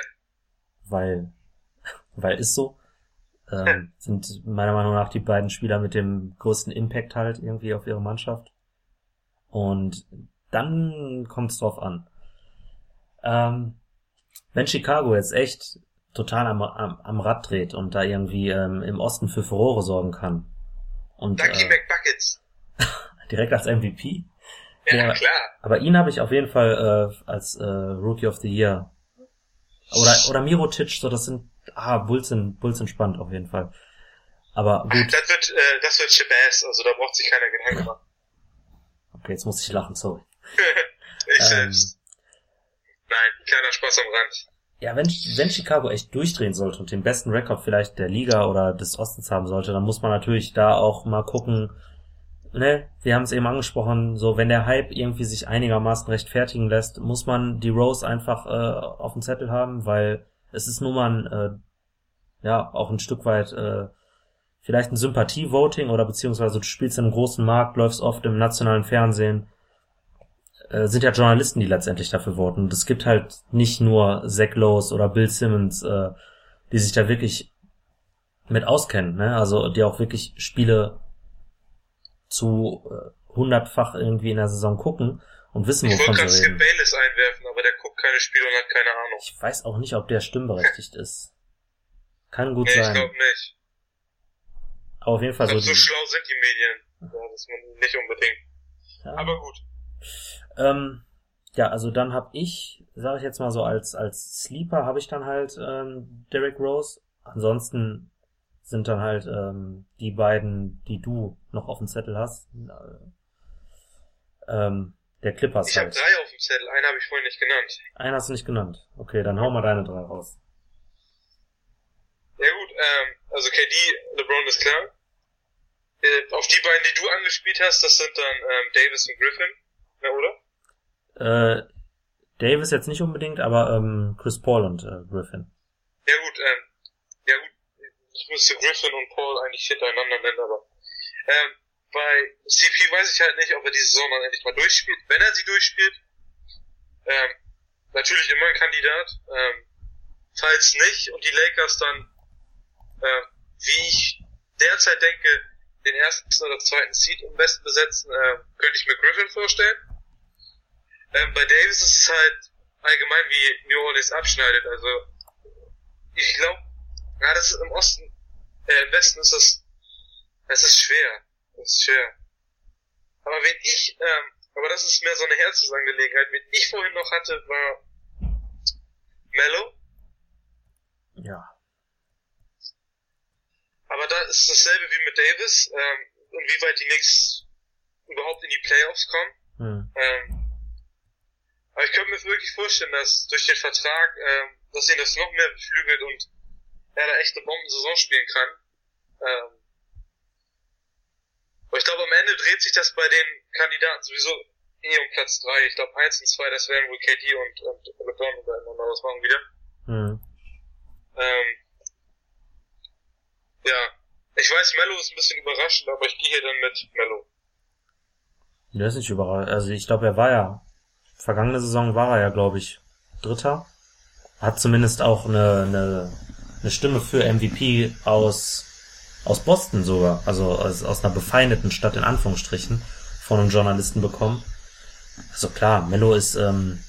Weil, weil ist so. Ähm, sind meiner Meinung nach die beiden Spieler mit dem größten Impact halt irgendwie auf ihre Mannschaft. Und dann kommt es drauf an. Ähm, wenn Chicago jetzt echt total am, am, am Rad dreht und da irgendwie ähm, im Osten für Furore sorgen kann. Und, Lucky äh, McBuckets. direkt als MVP. Ja, Ja. klar. Aber ihn habe ich auf jeden Fall äh, als äh, Rookie of the Year. Oder oder Mirotic, so das sind ah Bulls sind spannend auf jeden Fall. Aber gut, Das wird, äh, das wird Shabazz, also da braucht sich keiner Gedanken machen. okay, jetzt muss ich lachen, sorry. Ich Ähm, selbst. Nein, kleiner Spaß am Rand. Ja, wenn, wenn Chicago echt durchdrehen sollte und den besten Rekord vielleicht der Liga oder des Ostens haben sollte, dann muss man natürlich da auch mal gucken, ne, wir haben es eben angesprochen, so wenn der Hype irgendwie sich einigermaßen rechtfertigen lässt, muss man die Rose einfach äh, auf dem Zettel haben, weil es ist nun mal ein, äh, ja, auch ein Stück weit äh, vielleicht ein Sympathie-Voting oder beziehungsweise du spielst in einem großen Markt, läufst oft im nationalen Fernsehen, äh, sind ja Journalisten, die letztendlich dafür voten. Und es gibt halt nicht nur Zach Lowe oder Bill Simmons, äh, die sich da wirklich mit auskennen, ne? Also die auch wirklich Spiele zu äh, hundertfach irgendwie in der Saison gucken und wissen, Ich wollte wovon gerade sie Skip reden. Bayless einwerfen, aber der keine Spiele und hat keine Ahnung. Ich weiß auch nicht, ob der stimmberechtigt ist. Kann gut Nee, ich sein. glaube nicht. Aber auf jeden Fall Ich so. so schlau sind die Medien. Ja, das man nicht unbedingt. ja. Aber gut. Ähm, ja, also dann habe ich, sage ich jetzt mal so als als Sleeper habe ich dann halt ähm, Derek Rose. Ansonsten sind dann halt ähm, die beiden, die du noch auf dem Zettel hast. Äh, ähm, der Clippers Ich habe drei auf dem Zettel, einen habe ich vorhin nicht genannt. Einen hast du nicht genannt. Okay, dann hau mal deine drei raus. Ja gut, ähm, also KD, LeBron ist klar. Äh, auf die beiden, die du angespielt hast, das sind dann ähm, Davis und Griffin, ja, oder? Äh, Davis jetzt nicht unbedingt, aber ähm, Chris Paul und äh, Griffin. Ja gut, ähm, ja gut, ich müsste Griffin und Paul eigentlich hintereinander nennen, aber ähm, bei CP weiß ich halt nicht, ob er die Saison dann endlich mal durchspielt. Wenn er sie durchspielt, ähm, natürlich immer ein Kandidat. Ähm, falls nicht und die Lakers dann, äh, wie ich derzeit denke, den ersten oder zweiten Seed am besten besetzen, äh, könnte ich mir Griffin vorstellen. Ähm, bei Davis ist es halt allgemein, wie New Orleans abschneidet. Also ich glaube, ja, das ist im Osten, äh, im Westen ist das, es ist schwer. Es ist schwer. Aber wenn ich, ähm, aber das ist mehr so eine Herzensangelegenheit, wen ich vorhin noch hatte, war Mello. Ja. Aber da ist dasselbe wie mit Davis, ähm, inwieweit die Knicks überhaupt in die Playoffs kommen. Hm. Ähm, aber ich könnte mir wirklich vorstellen, dass durch den Vertrag, ähm, dass ihn das noch mehr beflügelt und er da echt eine Bombensaison spielen kann. Ähm, aber ich glaube, am Ende dreht sich das bei den Kandidaten sowieso eh um Platz drei. Ich glaube, eins und zwei, das werden wohl KD und, und LeBron untereinander ausmachen wieder. Hm. Ähm, ja, ich weiß, Mello ist ein bisschen überraschend, aber ich gehe hier dann mit Mello. Der ist nicht überall. Also ich glaube, er war ja vergangene Saison war er ja, glaube ich, Dritter. Hat zumindest auch eine, eine, eine Stimme für MVP aus aus Boston sogar, also aus, aus einer befeindeten Stadt in Anführungsstrichen von einem Journalisten bekommen. Also klar, Mello ist, ähm,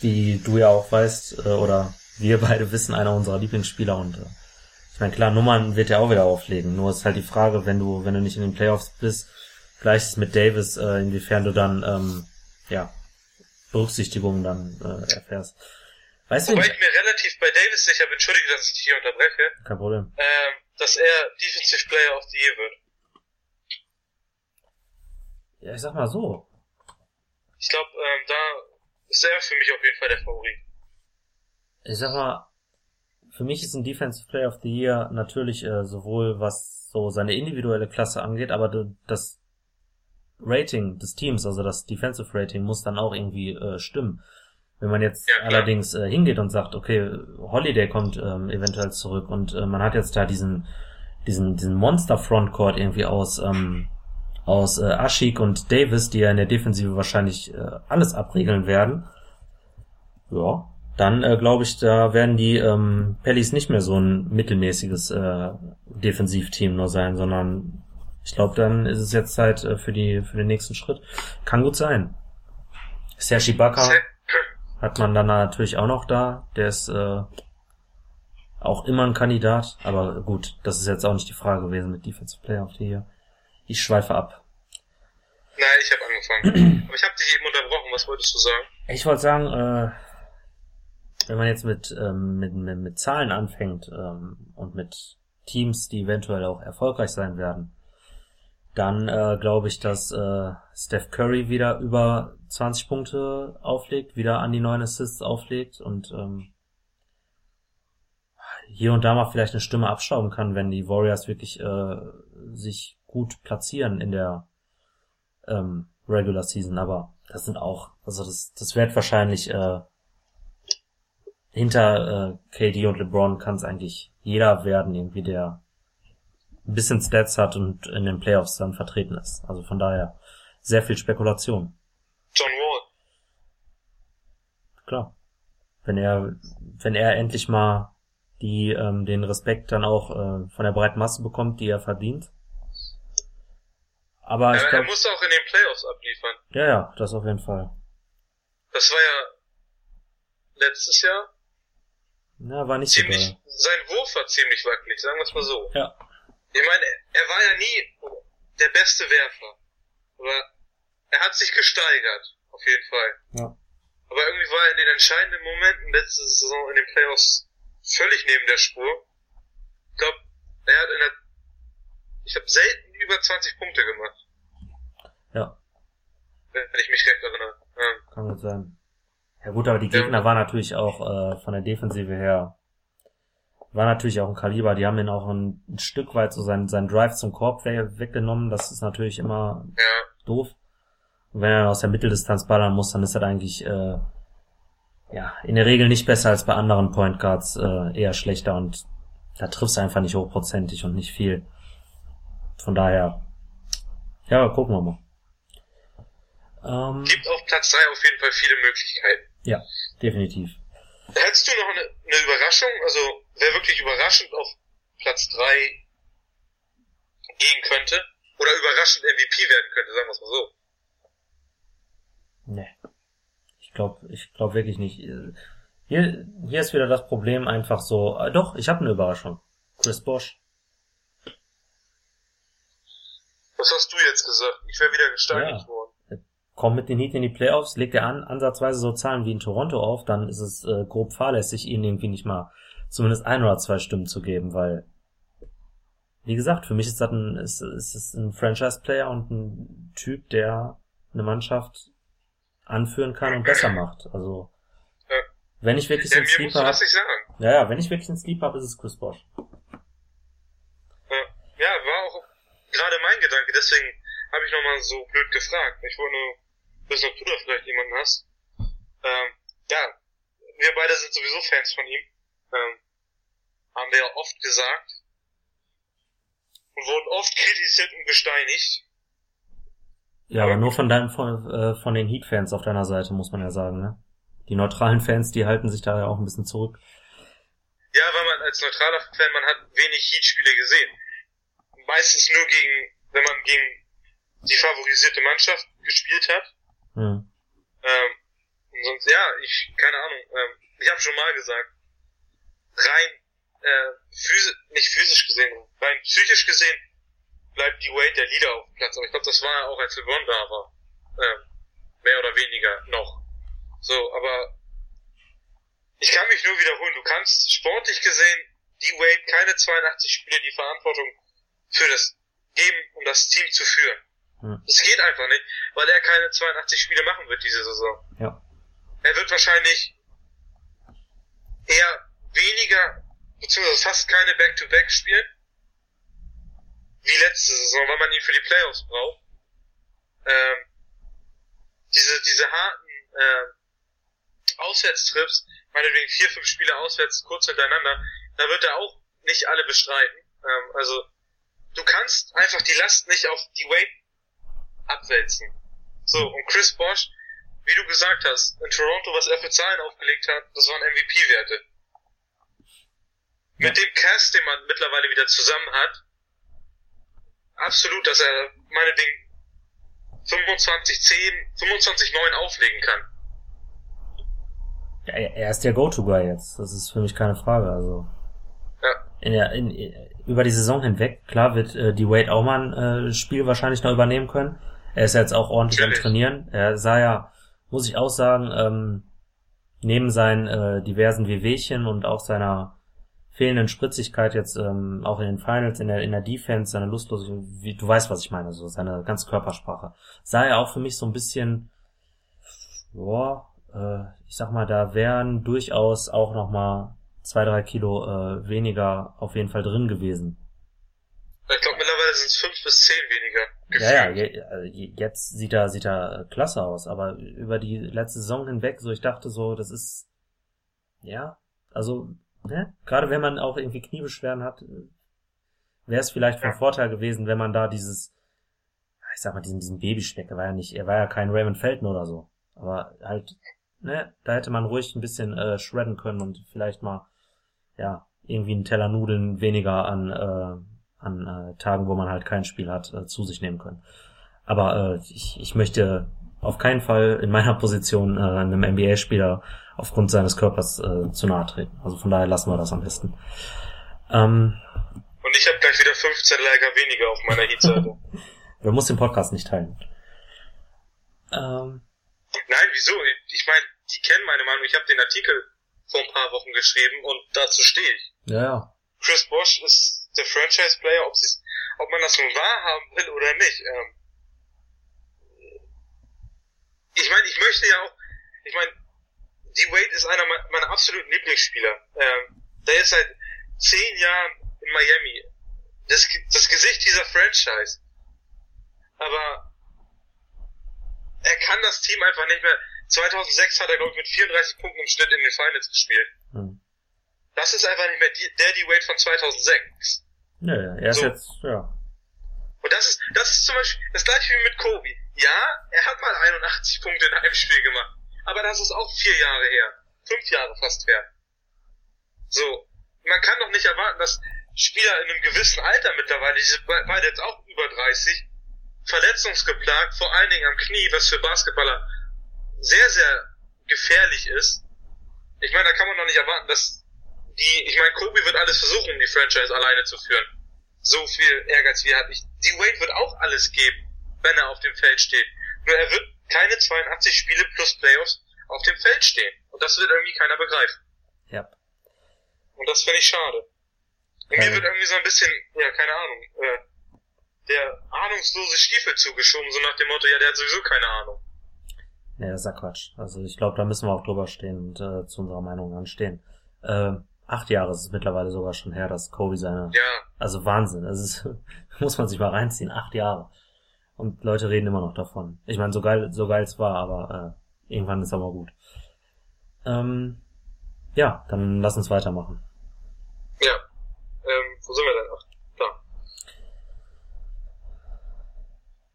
wie du ja auch weißt, äh, oder wir beide wissen, einer unserer Lieblingsspieler und äh, ich meine, klar, Nummern wird er auch wieder auflegen. Nur ist halt die Frage, wenn du, wenn du nicht in den Playoffs bist, gleich ist mit Davis, äh, inwiefern du dann, ähm, ja, Berücksichtigung dann äh, erfährst. Weißt du, Wobei ich mir relativ bei Davis sicher bin, entschuldige, dass ich dich hier unterbreche, kein Problem. ähm, dass er Defensive Player of the Year wird. Ja, ich sag mal so. Ich glaube, ähm, da ist er für mich auf jeden Fall der Favorit. Ich sag mal, für mich ist ein Defensive Player of the Year natürlich äh, sowohl was so seine individuelle Klasse angeht, aber das Rating des Teams, also das Defensive Rating, muss dann auch irgendwie äh, stimmen. Wenn man jetzt Ja, allerdings äh, hingeht und sagt, okay, Holiday kommt ähm, eventuell zurück und äh, man hat jetzt da diesen diesen diesen Monster Frontcourt irgendwie aus ähm, aus äh, Ashik und Davis, die ja in der Defensive wahrscheinlich äh, alles abregeln werden. Ja, dann äh, glaube ich, da werden die ähm, Pellies nicht mehr so ein mittelmäßiges äh, Defensivteam nur sein, sondern ich glaube, dann ist es jetzt Zeit äh, für die für den nächsten Schritt. Kann gut sein. Serge Ibaka hat man dann natürlich auch noch da. Der ist äh, auch immer ein Kandidat, aber gut, das ist jetzt auch nicht die Frage gewesen mit Defensive Player of the Year. Ich schweife ab. Nein, ich habe angefangen. Aber ich habe dich eben unterbrochen. Was wolltest du sagen? Ich wollte sagen, äh, wenn man jetzt mit, ähm, mit, mit, mit Zahlen anfängt ähm, und mit Teams, die eventuell auch erfolgreich sein werden, dann äh, glaube ich, dass äh, Steph Curry wieder über 20 Punkte auflegt, wieder an die neuen Assists auflegt und ähm, hier und da mal vielleicht eine Stimme abstauben kann, wenn die Warriors wirklich äh, sich gut platzieren in der ähm, Regular Season. Aber das sind auch, also das, das wird wahrscheinlich äh, hinter äh, KD und LeBron kann es eigentlich jeder werden, irgendwie der ein bisschen Stats hat und in den Playoffs dann vertreten ist. Also von daher sehr viel Spekulation. John Wall. Klar. Wenn er, wenn er endlich mal die ähm, den Respekt dann auch äh, von der breiten Masse bekommt, die er verdient. Aber ich Aber glaub, er muss auch in den Playoffs abliefern. ja, ja, das auf jeden Fall. Das war ja letztes Jahr Ja, war nicht so ziemlich, doll. sein Wurf war ziemlich wackelig, sagen wir es mal so. Ja, Ich meine, er war ja nie der beste Werfer. Aber er hat sich gesteigert, auf jeden Fall. ja, Aber irgendwie war er in den entscheidenden Momenten letzte Saison in den Playoffs völlig neben der Spur. Ich glaube, er hat in der, ich habe selten über 20 Punkte gemacht, ja, wenn ich mich recht erinnere. Ja. kann gut sein. Ja gut, aber die Gegner waren natürlich auch äh, von der Defensive her war natürlich auch ein Kaliber. Die haben ihn auch ein, ein Stück weit so seinen, seinen Drive zum Korb we weggenommen. Das ist natürlich immer ja. doof. Und wenn er aus der Mitteldistanz ballern muss, dann ist das eigentlich äh, ja in der Regel nicht besser als bei anderen Point Guards, äh, eher schlechter und da triffst du einfach nicht hochprozentig und nicht viel. Von daher, ja, gucken wir mal. Ähm, Gibt auf Platz 3 auf jeden Fall viele Möglichkeiten. ja, definitiv. Hättest du noch eine, eine Überraschung? Also, wer wirklich überraschend auf Platz 3 gehen könnte? Oder überraschend MVP werden könnte, sagen wir es mal so. Nee. Ich glaube, ich glaube wirklich nicht. Hier, hier ist wieder das Problem einfach so. Äh, doch, ich habe eine Überraschung. Chris Bosch. Was hast du jetzt gesagt? Ich wäre wieder gesteinigt Ja. worden. Kommt mit den Heat in die Playoffs, legt er an, ansatzweise so Zahlen wie in Toronto auf, dann ist es äh, grob fahrlässig, ihnen irgendwie nicht mal zumindest ein oder zwei Stimmen zu geben, weil, wie gesagt, für mich ist das ein, ist, ist es ein Franchise-Player und ein Typ, der eine Mannschaft anführen kann und besser macht. Also, Ja. wenn ich wirklich Ja, einen du habe, ja, ja, wenn ich wirklich einen Sleeper habe, ist es Chris Bosch. Ja war auch gerade mein Gedanke, deswegen habe ich nochmal so blöd gefragt. Ich wollte nur wissen, ob du da vielleicht jemanden hast. Ähm, ja, wir beide sind sowieso Fans von ihm. Ähm, haben wir ja oft gesagt. Und wurden oft kritisiert und gesteinigt. Ja, aber nur von deinem, von, äh, von den Heat-Fans auf deiner Seite, muss man ja sagen, ne? Die neutralen Fans, die halten sich da ja auch ein bisschen zurück. Ja, weil man als neutraler Fan, man hat wenig Heat-Spiele gesehen. Meistens nur gegen, wenn man gegen die favorisierte Mannschaft gespielt hat. Hm. Ähm, und sonst, ja, ich, keine Ahnung, ähm, ich habe schon mal gesagt, rein, äh, physisch, nicht physisch gesehen, rein psychisch gesehen, bleibt die Wade der Leader auf dem Platz. Aber ich glaube, das war ja auch, als LeBron da war. Ähm, mehr oder weniger noch. So, aber ich kann mich nur wiederholen, du kannst sportlich gesehen die Wade keine 82 Spiele die Verantwortung für das geben, um das Team zu führen. Hm. Das geht einfach nicht, weil er keine 82 Spiele machen wird diese Saison. Ja. Er wird wahrscheinlich eher weniger, beziehungsweise fast keine Back-to-Back spielen, wie letzte Saison, weil man ihn für die Playoffs braucht. Ähm, diese, diese harten äh, Auswärtstrips, meinetwegen vier, fünf Spiele auswärts kurz hintereinander, da wird er auch nicht alle bestreiten. Ähm, also du kannst einfach die Last nicht auf die Wade abwälzen. So, und Chris Bosch, wie du gesagt hast, in Toronto, was er für Zahlen aufgelegt hat, das waren MVP-Werte. Mit dem Cast, den man mittlerweile wieder zusammen hat, absolut, dass er meinetwegen 25, 10, 25, 9 auflegen kann. Ja, er ist der Go-To-Guy jetzt. Das ist für mich keine Frage. Also Ja. in in, über die Saison hinweg, klar wird äh, die Wade ein äh, Spiel wahrscheinlich noch übernehmen können. Er ist jetzt auch ordentlich am Trainieren. Er sah ja, muss ich auch sagen, ähm, neben seinen äh, diversen Wehwehchen und auch seiner fehlenden Spritzigkeit jetzt ähm, auch in den Finals, in der, in der Defense, seine Lustlosigkeit, wie, du weißt, was ich meine, so seine ganze Körpersprache, sah er auch für mich so ein bisschen, boah, äh, ich sag mal, da wären durchaus auch noch mal zwei, drei Kilo äh, weniger auf jeden Fall drin gewesen. Es fünf bis zehn weniger. Gefühlt. Ja, ja, also jetzt sieht er, sieht er klasse aus, aber über die letzte Saison hinweg, so ich dachte so, das ist, ja, also, ne, gerade wenn man auch irgendwie Kniebeschwerden hat, wäre es vielleicht von Vorteil gewesen, wenn man da dieses, ich sag mal, diesen, diesen Babyschmeck, er war ja nicht, er war ja kein Raymond Felton oder so, aber halt, ne, da hätte man ruhig ein bisschen äh, shredden können und vielleicht mal, ja, irgendwie einen Teller Nudeln weniger an, äh, an äh, Tagen, wo man halt kein Spiel hat, äh, zu sich nehmen können. Aber äh, ich, ich möchte auf keinen Fall in meiner Position äh, einem NBA-Spieler aufgrund seines Körpers äh, zu nahe treten. Also von daher lassen wir das am besten. Ähm, Und ich habe gleich wieder 15 Lager weniger auf meiner Heat-Seite. wir muss den Podcast nicht teilen. Ähm, Nein, wieso? Ich meine, die kennen meine Meinung. Ich habe den Artikel vor ein paar Wochen geschrieben und dazu stehe ich. Ja, ja. Chris Bosch ist der Franchise-Player, ob, ob man das nun wahrhaben will oder nicht. Ähm, ich meine, ich möchte ja auch, ich meine, D. Wade ist einer meiner absoluten Lieblingsspieler. Ähm, der ist seit zehn Jahren in Miami. Das, das Gesicht dieser Franchise. Aber er kann das Team einfach nicht mehr. 2006 hat er, glaube ich, mit 34 Punkten im Schnitt in den Finals gespielt. Hm. Das ist einfach nicht mehr die, der D-Wade von 2006. Ja, ja, er ist so. jetzt, ja. Und das ist, das ist zum Beispiel das gleiche wie mit Kobe. Ja, er hat mal 81 Punkte in einem Spiel gemacht. Aber das ist auch vier Jahre her. Fünf Jahre fast her. So. Man kann doch nicht erwarten, dass Spieler in einem gewissen Alter mittlerweile, die sind beide jetzt auch über 30, verletzungsgeplagt, vor allen Dingen am Knie, was für Basketballer sehr, sehr gefährlich ist. Ich meine, da kann man doch nicht erwarten, dass die, ich meine, Kobe wird alles versuchen, die Franchise alleine zu führen. So viel Ehrgeiz wie er hat. Ich, die Wade wird auch alles geben, wenn er auf dem Feld steht. Nur er wird keine 82 Spiele plus Playoffs auf dem Feld stehen. Und das wird irgendwie keiner begreifen. Ja. Und das finde ich schade. Und mir wird irgendwie so ein bisschen, ja, keine Ahnung, äh, der ahnungslose Stiefel zugeschoben, so nach dem Motto, ja, der hat sowieso keine Ahnung. Ja, das ist ja Quatsch. Also ich glaube, da müssen wir auch drüber stehen und äh, zu unserer Meinung anstehen. Äh, acht Jahre ist es mittlerweile sogar schon her, dass Kobe seine. Ja. Also Wahnsinn. Das ist, muss man sich mal reinziehen. Acht Jahre. Und Leute reden immer noch davon. Ich meine, so geil, so geil es war, aber äh, irgendwann ist aber gut. Ähm, ja, dann lass uns weitermachen. Ja. Ähm, wo sind wir denn? Ach, da.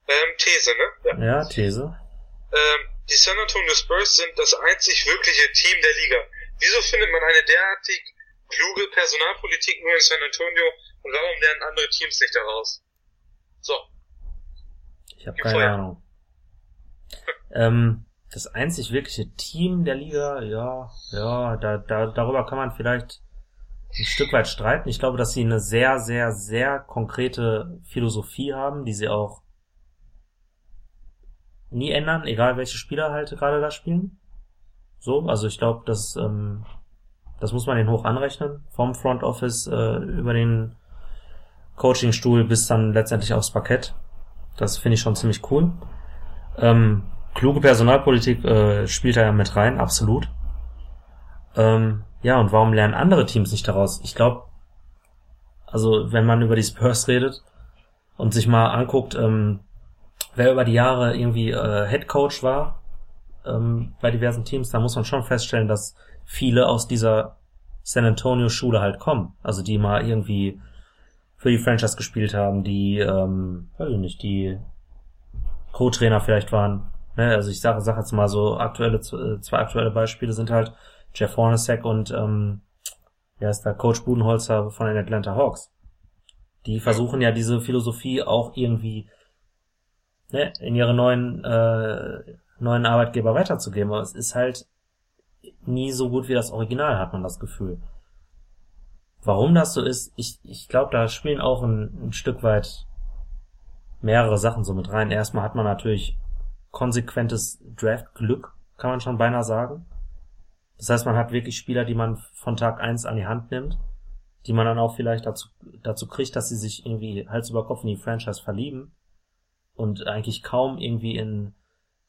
Ähm, These, ne? Ja, ja These. Ähm, die San Antonio Spurs sind das einzig wirkliche Team der Liga. Wieso findet man eine derartig kluge Personalpolitik nur in San Antonio und warum lernen andere Teams nicht daraus? So. Ich habe keine Feuer. Ahnung. ähm, das einzig wirkliche Team der Liga, ja, ja, da, da, darüber kann man vielleicht ein Stück weit streiten. Ich glaube, dass sie eine sehr, sehr, sehr konkrete Philosophie haben, die sie auch nie ändern, egal welche Spieler halt gerade da spielen. So, also ich glaube, das, ähm, das muss man den hoch anrechnen, vom Front Office äh, über den Coachingstuhl bis dann letztendlich aufs Parkett. Das finde ich schon ziemlich cool. Ähm, kluge Personalpolitik äh, spielt da ja mit rein, absolut. Ähm, ja, und warum lernen andere Teams nicht daraus? Ich glaube, also wenn man über die Spurs redet und sich mal anguckt, ähm, wer über die Jahre irgendwie äh, Head Coach war ähm, bei diversen Teams, da muss man schon feststellen, dass viele aus dieser San Antonio Schule halt kommen. Also die mal irgendwie für die Franchise gespielt haben, die, ähm, weiß ich nicht, die Co-Trainer vielleicht waren. Ne? Also ich sage sag jetzt mal so aktuelle, äh, zwei aktuelle Beispiele sind halt Jeff Hornacek und ähm, ja ist der Coach Budenholzer von den Atlanta Hawks. Die versuchen ja diese Philosophie auch irgendwie ne, in ihre neuen, äh, neuen Arbeitgeber weiterzugeben. Aber es ist halt nie so gut wie das Original, hat man das Gefühl. Warum das so ist, ich, ich glaube, da spielen auch ein, ein Stück weit mehrere Sachen so mit rein. Erstmal hat man natürlich konsequentes Draft-Glück, kann man schon beinahe sagen. Das heißt, man hat wirklich Spieler, die man von Tag eins an die Hand nimmt, die man dann auch vielleicht dazu, dazu kriegt, dass sie sich irgendwie Hals über Kopf in die Franchise verlieben und eigentlich kaum irgendwie in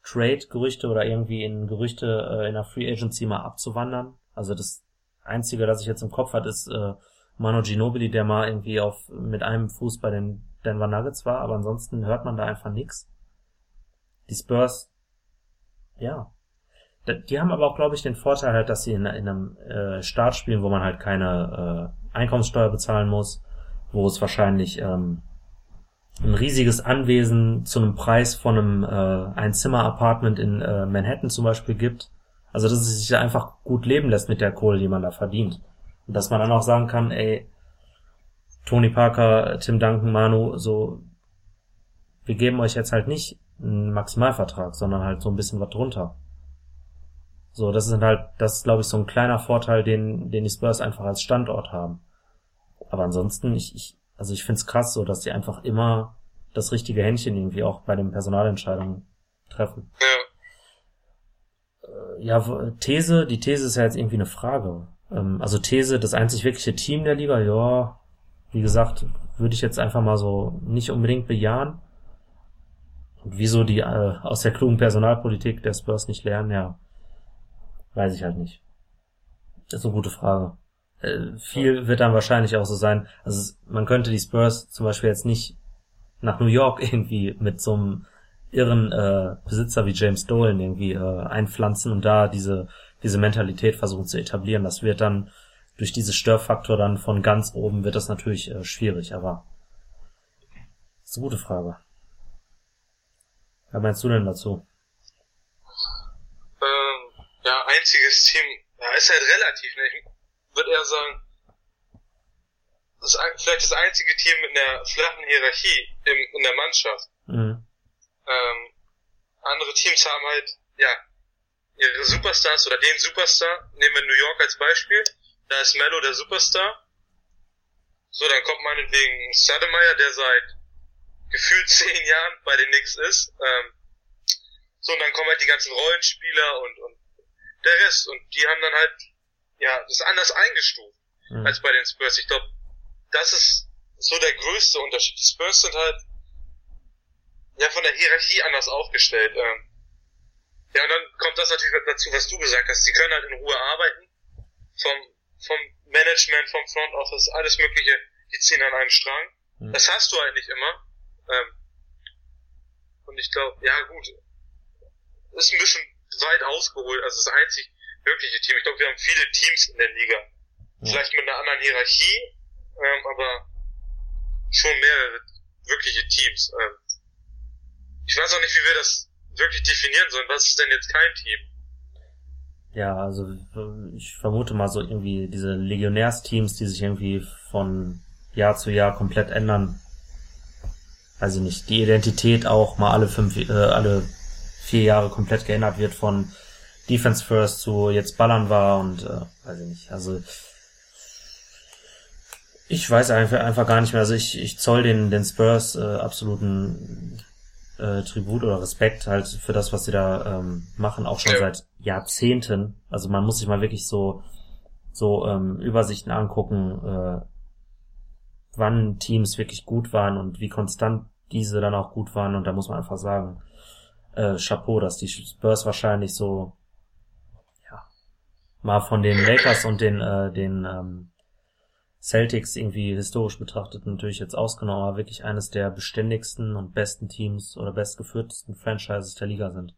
Trade-Gerüchte oder irgendwie in Gerüchte äh, in der Free Agency mal abzuwandern. Also das Einzige, das ich jetzt im Kopf hat, ist äh, Mano Ginobili, der mal irgendwie auf mit einem Fuß bei den Denver Nuggets war, aber ansonsten hört man da einfach nix. Die Spurs, ja. Die haben aber auch, glaube ich, den Vorteil halt, dass sie in, in einem äh, Start spielen, wo man halt keine äh, Einkommenssteuer bezahlen muss, wo es wahrscheinlich ähm, ein riesiges Anwesen zu einem Preis von einem äh, Einzimmer-Apartment in äh, Manhattan zum Beispiel gibt. Also dass es sich einfach gut leben lässt mit der Kohle, die man da verdient. Und dass man dann auch sagen kann, ey, Tony Parker, Tim Duncan, Manu, so, wir geben euch jetzt halt nicht einen Maximalvertrag, sondern halt so ein bisschen was drunter. So, das ist halt, das ist glaube ich so ein kleiner Vorteil, den, den die Spurs einfach als Standort haben. Aber ansonsten, ich, ich, also ich find's krass so, dass die einfach immer das richtige Händchen irgendwie auch bei den Personalentscheidungen treffen. Ja. Äh, ja, These, die These ist ja jetzt irgendwie eine Frage. Ähm, also These, das einzig wirkliche Team der Liga, ja, wie gesagt, würde ich jetzt einfach mal so nicht unbedingt bejahen. Und wieso die äh, aus der klugen Personalpolitik der Spurs nicht lernen, ja, weiß ich halt nicht. Das ist eine gute Frage. Äh, viel wird dann wahrscheinlich auch so sein. Also man könnte die Spurs zum Beispiel jetzt nicht nach New York irgendwie mit so einem irren äh, Besitzer wie James Dolan irgendwie äh, einpflanzen und da diese diese Mentalität versuchen zu etablieren. Das wird dann durch diese Störfaktor dann von ganz oben wird das natürlich äh, schwierig, aber das ist eine gute Frage. Was meinst du denn dazu? Ähm, ja, einziges Team, ja, ist halt relativ, ne? Würde eher sagen, das ist vielleicht das einzige Team mit einer flachen Hierarchie im, in der Mannschaft. Mhm. Ähm, andere Teams haben halt, ja, ihre Superstars oder den Superstar, nehmen wir New York als Beispiel, da ist Mello der Superstar. So, dann kommt meinetwegen Sademeyer, der seit gefühlt zehn Jahren bei den Knicks ist. Ähm, so, und dann kommen halt die ganzen Rollenspieler und, und der Rest. Und die haben dann halt, ja, das ist anders eingestuft mhm. als bei den Spurs. Ich glaube, das ist so der größte Unterschied. Die Spurs sind halt ja von der Hierarchie anders aufgestellt. Ähm, ja, und dann kommt das natürlich dazu, was du gesagt hast. Sie können halt in Ruhe arbeiten. Vom vom Management, vom Front Office, alles Mögliche, die ziehen an einem Strang. Mhm. Das hast du halt nicht immer. Ähm, und ich glaube, ja gut, ist ein bisschen weit ausgeholt, also das einzig wirkliche Team. Ich glaube, wir haben viele Teams in der Liga. Mhm. Vielleicht mit einer anderen Hierarchie, ähm, aber schon mehrere wirkliche Teams. Ähm, ich weiß auch nicht, wie wir das wirklich definieren sollen. Was ist denn jetzt kein Team? Ja, also ich vermute mal so irgendwie diese Legionärsteams, die sich irgendwie von Jahr zu Jahr komplett ändern. Weiß ich nicht, die Identität auch mal alle fünf, äh, alle vier Jahre komplett geändert wird von Defense First zu jetzt Ballern war und äh, weiß ich nicht. Also ich weiß einfach, einfach gar nicht mehr. Also ich, ich zoll den, den Spurs äh, absoluten äh, Tribut oder Respekt halt für das, was sie da ähm, machen, auch schon ja. seit Jahrzehnten. Also man muss sich mal wirklich so so ähm, Übersichten angucken, äh, wann Teams wirklich gut waren und wie konstant diese dann auch gut waren. Und da muss man einfach sagen, äh, Chapeau, dass die Spurs wahrscheinlich so mal von den Lakers und den äh, den ähm, Celtics irgendwie historisch betrachtet natürlich jetzt ausgenommen, aber wirklich eines der beständigsten und besten Teams oder bestgeführtesten Franchises der Liga sind.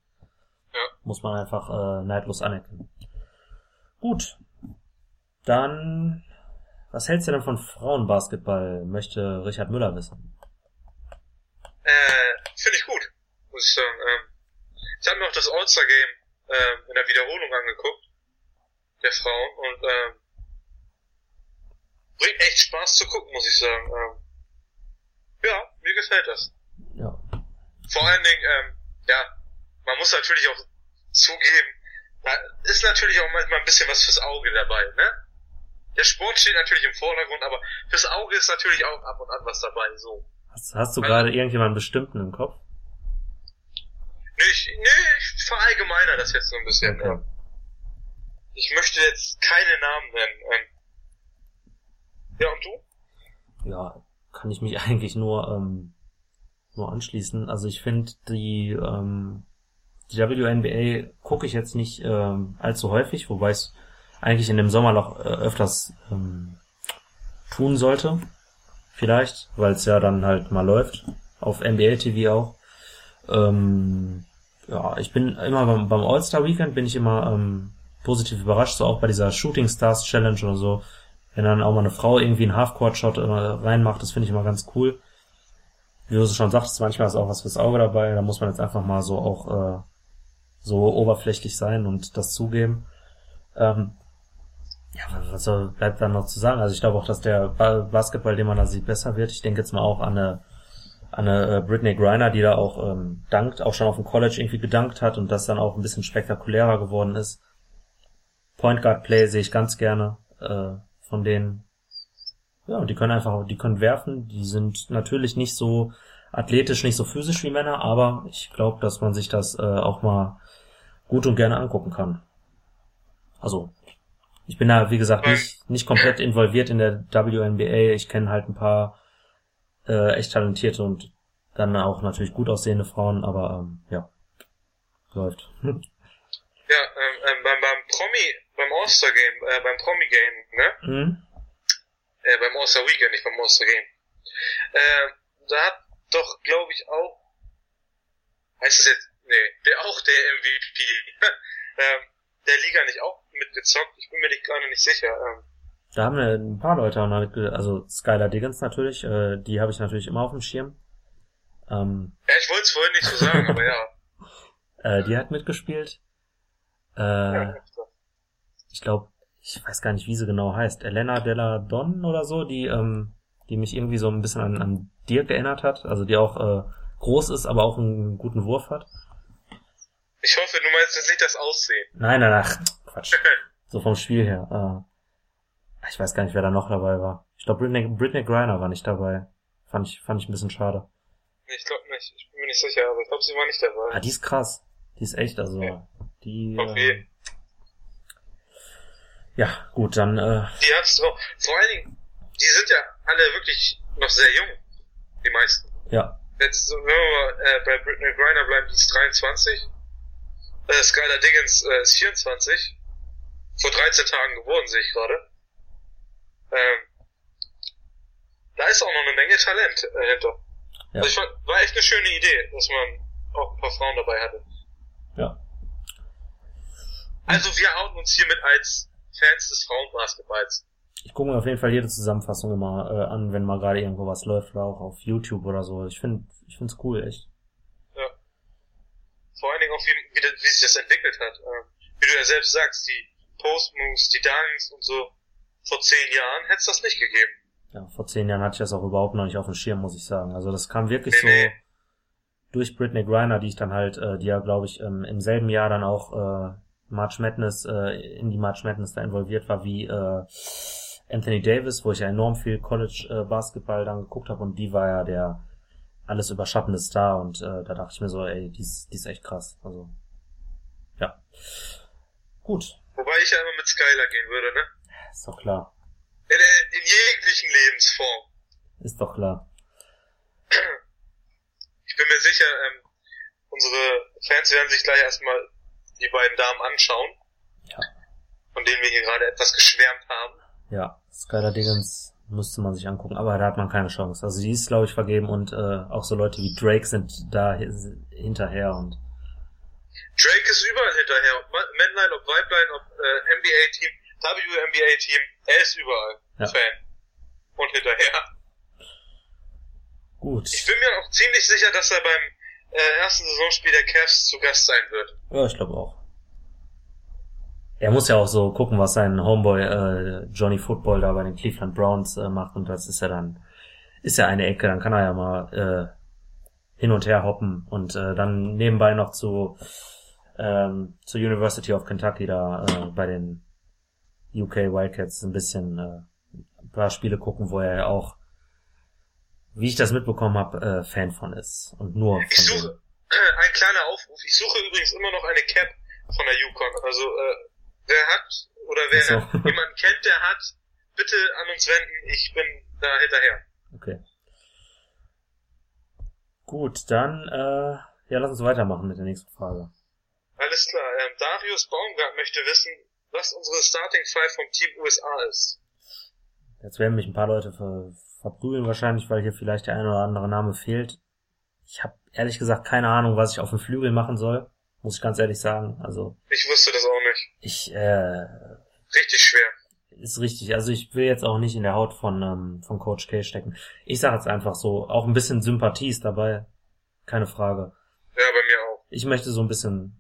Ja. Muss man einfach äh, neidlos anerkennen. Gut. Dann, was hältst du denn von Frauenbasketball? Möchte Richard Müller wissen. Äh, finde ich gut, muss ich sagen. Ähm, ich habe mir auch das All-Star-Game äh, in der Wiederholung angeguckt, der Frauen, und ähm, bringt echt Spaß zu gucken, muss ich sagen. Ähm, ja, mir gefällt das. Ja. Vor allen Dingen, ähm, ja, man muss natürlich auch zugeben, da ist natürlich auch manchmal ein bisschen was fürs Auge dabei, ne? Der Sport steht natürlich im Vordergrund, aber fürs Auge ist natürlich auch ab und an was dabei, so. Hast, hast du gerade irgendjemanden bestimmten im Kopf? Nee, ich, nee, ich verallgemeiner das jetzt so ein bisschen. Okay. Ähm, Ich möchte jetzt keine Namen nennen. Ähm, ja, und du? Ja, kann ich mich eigentlich nur, ähm, nur anschließen. Also ich finde die, ähm, die WNBA gucke ich jetzt nicht ähm, allzu häufig, wobei ich eigentlich in dem Sommerloch äh, öfters ähm, tun sollte. Vielleicht, weil es ja dann halt mal läuft. Auf NBA TV auch. Ähm, ja, ich bin immer beim, beim All-Star Weekend bin ich immer ähm, positiv überrascht, so auch bei dieser Shooting Stars Challenge oder so. Wenn dann auch mal eine Frau irgendwie einen Half-Court-Shot immer reinmacht, das finde ich immer ganz cool. Wie du es schon sagtest, manchmal ist auch was fürs Auge dabei, da muss man jetzt einfach mal so auch äh, so oberflächlich sein und das zugeben. Ähm, ja, was soll, bleibt dann noch zu sagen? Also ich glaube auch, dass der Ba- Basketball, den man da sieht, besser wird. Ich denke jetzt mal auch an eine, an eine äh, Britney Griner, die da auch ähm, dankt, auch schon auf dem College irgendwie gedankt hat und das dann auch ein bisschen spektakulärer geworden ist. Point Guard Play sehe ich ganz gerne äh, von denen. Ja, die können einfach, die können werfen. Die sind natürlich nicht so athletisch, nicht so physisch wie Männer, aber ich glaube, dass man sich das äh, auch mal gut und gerne angucken kann. Also, ich bin da, wie gesagt, nicht, nicht komplett involviert in der WNBA. Ich kenne halt ein paar äh, echt talentierte und dann auch natürlich gut aussehende Frauen, aber ähm, ja, läuft. Ja, ähm, ähm, beim, beim Promi, beim All-Star Game, äh, beim Promi Game, ne? mhm. Äh, beim All-Star Weekend, nicht beim All-Star Game. Äh, da hat doch, glaube ich, auch, heißt es jetzt, nee, der auch der MVP, ähm, der Liga nicht auch mitgezockt, ich bin mir nicht gerade nicht sicher. Ähm, Da haben wir ein paar Leute auch also Skylar Diggins natürlich, äh, die habe ich natürlich immer auf dem Schirm. Ähm, ja, ich wollte es vorhin nicht so sagen, aber ja. äh, die hat mitgespielt. Äh, ja. Ich glaube, ich weiß gar nicht, wie sie genau heißt. Elena Della Don oder so, die, ähm, die mich irgendwie so ein bisschen an, an Dirk erinnert hat. Also die auch äh, groß ist, aber auch einen guten Wurf hat. Ich hoffe, du meinst jetzt nicht das Aussehen. Nein, nein, ach, Quatsch. So vom Spiel her. Äh, ich weiß gar nicht, wer da noch dabei war. Ich glaube, Britney, Britney Griner war nicht dabei. Fand ich, fand ich ein bisschen schade. Nee, ich glaube nicht, ich bin mir nicht sicher, aber ich glaube, sie war nicht dabei. Ah, die ist krass. Die ist echt, also. Ja. Die. Okay. Äh, ja, gut, dann. Äh, Die hat's drauf. Vor allen Dingen, die sind ja alle wirklich noch sehr jung, die meisten. ja, Jetzt, wenn wir mal äh, bei Britney Griner bleiben, die ist 23. Äh, Skylar Diggins äh, ist 24. Vor 13 Tagen geboren, sehe ich gerade. Ähm, da ist auch noch eine Menge Talent äh, hinter. Ja. Also ich fand, war echt eine schöne Idee, dass man auch ein paar Frauen dabei hatte. ja. Also wir hauen uns hiermit als Fans des Frauenbasketballs. Ich gucke mir auf jeden Fall jede Zusammenfassung immer äh, an, wenn mal gerade irgendwo was läuft oder auch auf YouTube oder so. Ich finde, ich find's cool, echt. Ja. Vor allen Dingen auch, wie, wie, sich das entwickelt hat. Ähm, wie du ja selbst sagst, die Post-Moves, die Dunks und so. Vor zehn Jahren hätte es das nicht gegeben. Ja, vor zehn Jahren hatte ich das auch überhaupt noch nicht auf dem Schirm, muss ich sagen. Also das kam wirklich Nee, so nee. durch Britney Griner, die ich dann halt, äh, die ja, glaube ich, ähm, im selben Jahr dann auch äh, March Madness, äh, in die March Madness da involviert war, wie äh, Anthony Davis, wo ich ja enorm viel College äh, Basketball dann geguckt habe und die war ja der alles überschattende Star und äh, da dachte ich mir so, ey, die ist, die ist echt krass. Also ja. Gut, Wobei ich ja immer mit Skylar gehen würde, ne? ist doch klar. In, in jeglichen Lebensform. Ist doch klar. Ich bin mir sicher, ähm, unsere Fans werden sich gleich erstmal die beiden Damen anschauen. Ja. Von denen wir hier gerade etwas geschwärmt haben. Ja, Skylar Diggins müsste man sich angucken, aber da hat man keine Chance. Also die ist, glaube ich, vergeben und äh, auch so Leute wie Drake sind da hi- hinterher und Drake ist überall hinterher. Ob Männlein, ob Weiblein, ob äh, NBA-Team, WNBA-Team. Er ist überall Ja. Fan. Und hinterher. gut. Ich bin mir auch ziemlich sicher, dass er beim äh, ersten Saisonspiel der Cavs zu Gast sein wird. Ja, ich glaube auch. Er muss ja auch so gucken, was sein Homeboy äh, Johnny Football da bei den Cleveland Browns äh, macht und das ist ja dann ist ja eine Ecke, dann kann er ja mal äh, hin und her hoppen und äh, dann nebenbei noch zu ähm, zur University of Kentucky da äh, bei den UK Wildcats ein bisschen äh, ein paar Spiele gucken, wo er ja auch wie ich das mitbekommen habe, äh, Fan von ist. Und nur Ich von suche, dem. ein kleiner Aufruf, ich suche übrigens immer noch eine Cap von der Yukon. Also, äh, wer hat oder wer so. jemanden kennt, der hat, bitte an uns wenden, ich bin da hinterher. Okay. Gut, dann, äh, ja, lass uns weitermachen mit der nächsten Frage. Alles klar, ähm, Darius Baumgart möchte wissen, was unsere Starting Five vom Team USA ist. Jetzt werden mich ein paar Leute ver verprügeln wahrscheinlich, weil hier vielleicht der eine oder andere Name fehlt. Ich habe ehrlich gesagt keine Ahnung, was ich auf dem Flügel machen soll, muss ich ganz ehrlich sagen. Also Ich wusste das auch nicht. ich äh, Richtig schwer. ist richtig. Also ich will jetzt auch nicht in der Haut von ähm, von Coach K stecken. Ich sage jetzt einfach so, auch ein bisschen Sympathie ist dabei, keine Frage. Ja, bei mir auch. Ich möchte so ein bisschen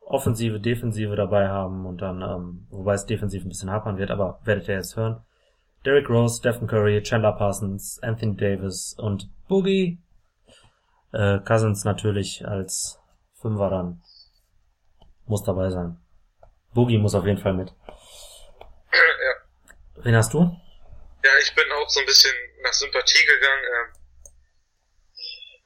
Offensive, Defensive dabei haben und dann, ähm, wobei es defensiv ein bisschen hapern wird, aber werdet ihr jetzt hören. Derrick Rose, Stephen Curry, Chandler Parsons, Anthony Davis und Boogie. Äh, Cousins natürlich als Fünfer dann. Muss dabei sein. Boogie muss auf jeden Fall mit. ja. Wen hast du? ja, ich bin auch so ein bisschen nach Sympathie gegangen. Ähm,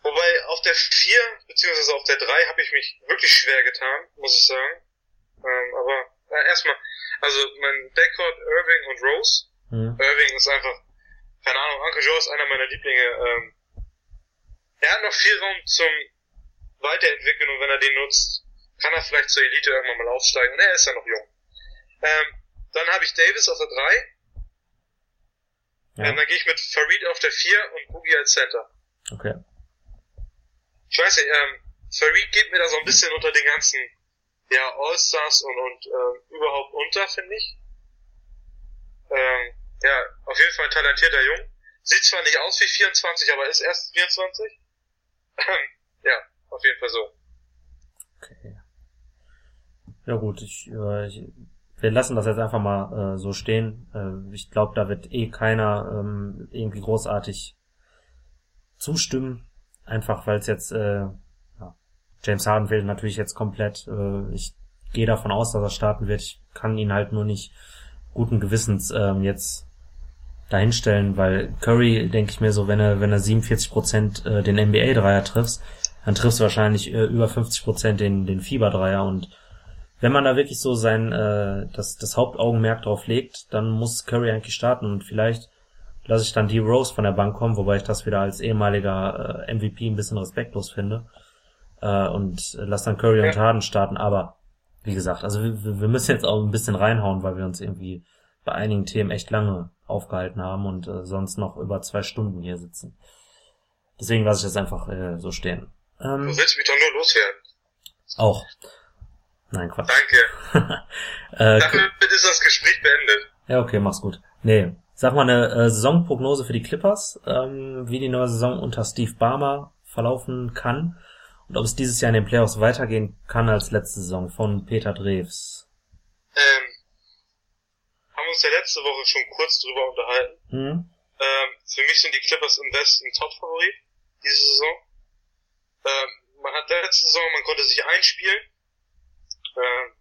wobei auf der 4 beziehungsweise auf der 3 habe ich mich wirklich schwer getan, muss ich sagen. Ähm, aber äh, erstmal, also mein Backcourt Irving und Rose. Hm. Irving ist einfach, keine Ahnung, Uncle Joe ist einer meiner Lieblinge. Ähm, er hat noch viel Raum zum Weiterentwickeln und wenn er den nutzt, kann er vielleicht zur Elite irgendwann mal aufsteigen. Und er ist ja noch jung. Ähm, dann habe ich Davis auf der 3. Ja, Ähm, dann gehe ich mit Farid auf der 4 und Boogie als Center. okay. Ich weiß nicht, ähm, Farid geht mir da so ein bisschen unter den ganzen ja, All-Stars und, und ähm, überhaupt unter, finde ich. Ähm, ja, auf jeden Fall ein talentierter Jung. Sieht zwar nicht aus wie 24, aber ist erst 24. ja, auf jeden Fall so. Okay. Ja gut, ich, äh, ich wir lassen das jetzt einfach mal äh, so stehen. Äh, ich glaube, da wird eh keiner ähm, irgendwie großartig zustimmen. Einfach weil es jetzt äh, ja, James Harden fehlt natürlich jetzt komplett. Äh, ich gehe davon aus, dass er starten wird. Ich kann ihn halt nur nicht guten Gewissens ähm, jetzt dahinstellen, weil Curry, denke ich mir so, wenn er wenn er 47 Prozent äh, den NBA Dreier triffst, dann triffst du wahrscheinlich äh, über 50 Prozent den den Fieber Dreier und wenn man da wirklich so sein äh, das das Hauptaugenmerk drauf legt, dann muss Curry eigentlich starten. Und vielleicht lasse ich dann die Rose von der Bank kommen, wobei ich das wieder als ehemaliger äh, MVP ein bisschen respektlos finde äh, und lass dann Curry und Ja. Harden starten, aber wie gesagt, also wir, wir müssen jetzt auch ein bisschen reinhauen, weil wir uns irgendwie bei einigen Themen echt lange aufgehalten haben und äh, sonst noch über zwei Stunden hier sitzen. Deswegen lasse ich das einfach äh, so stehen. Ähm, Du willst mich doch nur loswerden. auch. Nein, Quatsch. Danke. äh, Damit ist das Gespräch beendet. ja, okay, mach's gut. Nee, sag mal eine äh, Saisonprognose für die Clippers, ähm, wie die neue Saison unter Steve Barmer verlaufen kann und ob es dieses Jahr in den Playoffs weitergehen kann als letzte Saison von Peter Drews. Ähm, haben uns ja letzte Woche schon kurz drüber unterhalten. Hm? Ähm, für mich sind die Clippers im Westen Top-Favorit diese Saison. Ähm, man hat letzte Saison, man konnte sich einspielen. Ähm,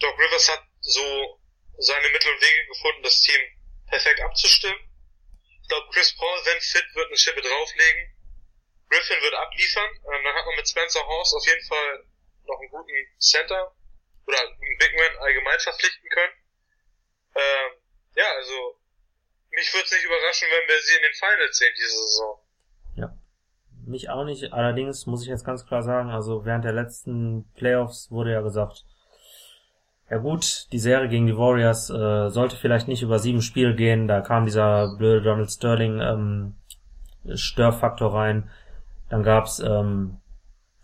Doc Rivers hat so seine Mittel und Wege gefunden, das Team perfekt abzustimmen. Ich glaube, Chris Paul, wenn fit, wird eine Schippe drauflegen. Griffin wird abliefern. Ähm, dann hat man mit Spencer Horst auf jeden Fall noch einen guten Center oder einen Big Man allgemein verpflichten können. Ähm, ja, also mich würde es nicht überraschen, wenn wir sie in den Finals sehen diese Saison. Mich auch nicht, allerdings muss ich jetzt ganz klar sagen, also während der letzten Playoffs wurde ja gesagt, ja gut, die Serie gegen die Warriors äh, sollte vielleicht nicht über sieben Spiele gehen, da kam dieser blöde Donald Sterling ähm, Störfaktor rein. Dann gab's ähm,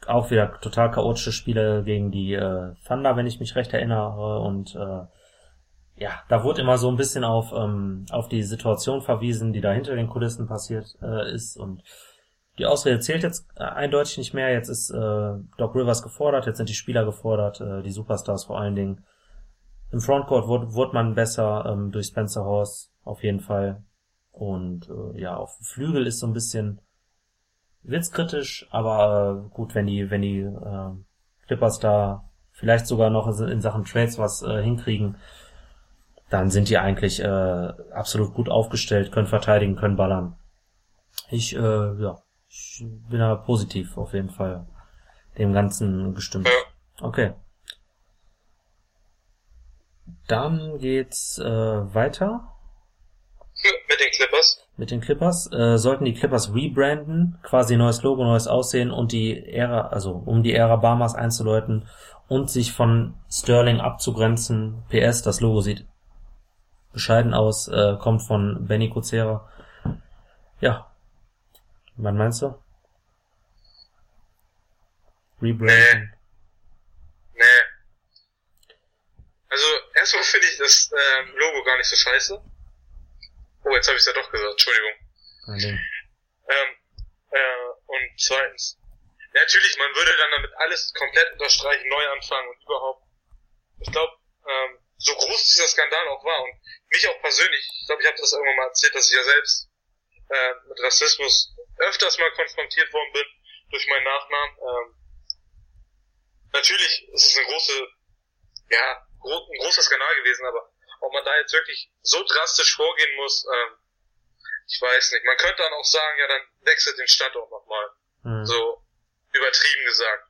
auch wieder total chaotische Spiele gegen die äh, Thunder, wenn ich mich recht erinnere. Und äh, ja, da wurde immer so ein bisschen auf, ähm, auf die Situation verwiesen, die da hinter den Kulissen passiert äh, ist. Und die Ausrede zählt jetzt äh, eindeutig nicht mehr. Jetzt ist äh, Doc Rivers gefordert, jetzt sind die Spieler gefordert, äh, die Superstars vor allen Dingen. Im Frontcourt wurde, wurde man besser ähm, durch Spencer Horst auf jeden Fall. Und äh, ja, auf dem Flügel ist so ein bisschen wird's kritisch, aber äh, gut, wenn die, wenn die äh, Clippers da vielleicht sogar noch in Sachen Trades was äh, hinkriegen, dann sind die eigentlich äh, absolut gut aufgestellt, können verteidigen, können ballern. Ich, äh, ja, ich bin da positiv auf jeden Fall dem Ganzen gestimmt. Okay. Dann geht's äh, weiter. Mit den Clippers. Mit den Clippers. Äh, sollten die Clippers rebranden, quasi neues Logo, neues Aussehen und die Ära, also um die Ära Barmas einzuläuten und sich von Sterling abzugrenzen. PS, das Logo sieht bescheiden aus, äh, kommt von Benny Kuzera. Ja. Wann meinst du? Rebranden? Nee. nee. Also erstmal finde ich das ähm, Logo gar nicht so scheiße. Oh, jetzt habe ich es ja doch gesagt, Entschuldigung. Ähm, äh, und zweitens, natürlich, man würde dann damit alles komplett unterstreichen, neu anfangen und überhaupt. Ich glaube, ähm, so groß dieser Skandal auch war und mich auch persönlich, ich glaube, ich habe das irgendwann mal erzählt, dass ich ja selbst äh, mit Rassismus öfters mal konfrontiert worden bin durch meinen Nachnamen. Ähm, natürlich ist es eine große, ja, gro ein großer Skandal gewesen, aber ob man da jetzt wirklich so drastisch vorgehen muss, ähm, ich weiß nicht. Man könnte dann auch sagen, ja, dann wechselt den Standort nochmal. Mhm. So übertrieben gesagt.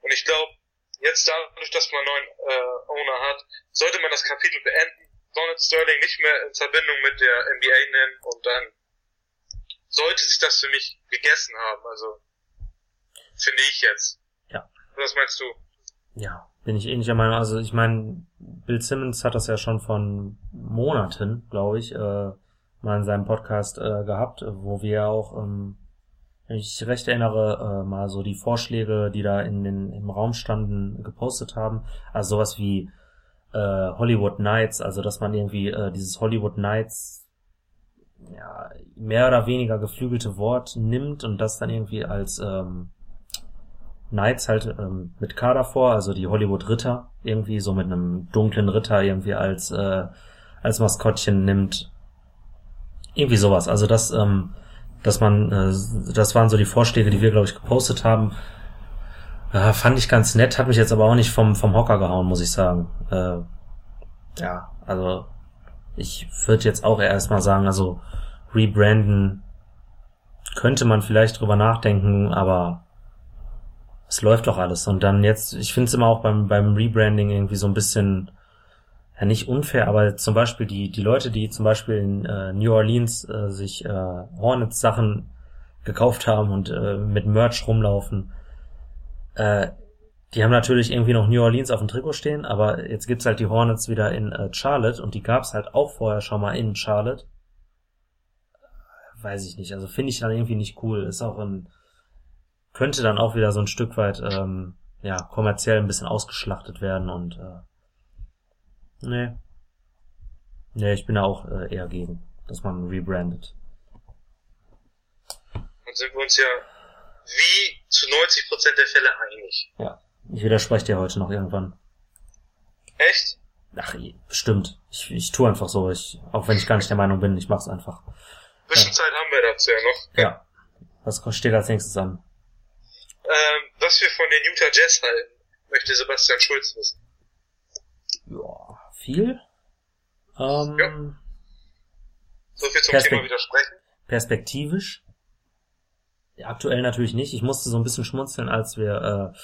Und ich glaube, jetzt dadurch, dass man einen neuen äh, Owner hat, sollte man das Kapitel beenden, Donald Sterling nicht mehr in Verbindung mit der NBA nennen und dann sollte sich das für mich gegessen haben. Also finde ich jetzt. Ja. Was meinst du? Ja, bin ich ähnlicher Meinung. Also ich meine, Bill Simmons hat das ja schon von Monaten, glaube ich, äh, mal in seinem Podcast äh, gehabt, wo wir auch, ähm, wenn ich recht erinnere, äh, mal so die Vorschläge, die da in den, im Raum standen, gepostet haben. Also sowas wie äh, Hollywood Nights, also dass man irgendwie äh, dieses Hollywood Nights ja, mehr oder weniger geflügelte Wort nimmt und das dann irgendwie als ähm, Knights halt ähm, mit K davor, also die Hollywood Ritter, irgendwie so mit einem dunklen Ritter irgendwie als äh, als Maskottchen nimmt. Irgendwie sowas. Also das, ähm, dass man, äh, das waren so die Vorschläge, die wir, glaube ich, gepostet haben. Äh, fand ich ganz nett, hat mich jetzt aber auch nicht vom, vom Hocker gehauen, muss ich sagen. Äh, ja, also ich würde jetzt auch erstmal sagen, also rebranden könnte man vielleicht drüber nachdenken, aber es läuft doch alles. Und dann jetzt, ich finde es immer auch beim, beim Rebranding irgendwie so ein bisschen, ja nicht unfair, aber zum Beispiel die, die Leute, die zum Beispiel in äh, New Orleans äh, sich äh, Hornets Sachen gekauft haben und äh, mit Merch rumlaufen, äh, die haben natürlich irgendwie noch New Orleans auf dem Trikot stehen, aber jetzt gibt's halt die Hornets wieder in äh, Charlotte und die gab's halt auch vorher schon mal in Charlotte. Weiß ich nicht, also finde ich dann irgendwie nicht cool. Ist auch ein könnte dann auch wieder so ein Stück weit ähm, ja kommerziell ein bisschen ausgeschlachtet werden und äh, nee. Nee, ich bin da auch äh, eher gegen, dass man rebrandet. Dann sind wir uns ja wie zu 90% der Fälle einig. Ja, ich widerspreche dir heute noch irgendwann. Echt? Ach, bestimmt. Ich, ich tue einfach so, ich, auch wenn ich gar nicht der Meinung bin, ich mach's einfach. Bisschen ja. Zeit haben wir dazu ja noch. Ja. Was steht als nächstes an? Ähm, was wir von den Utah Jazz halten, möchte Sebastian Schulz wissen. Ja, viel. Ähm, ja. So viel zum Thema widersprechen. Perspektivisch. Aktuell natürlich nicht. Ich musste so ein bisschen schmunzeln, als wir, äh,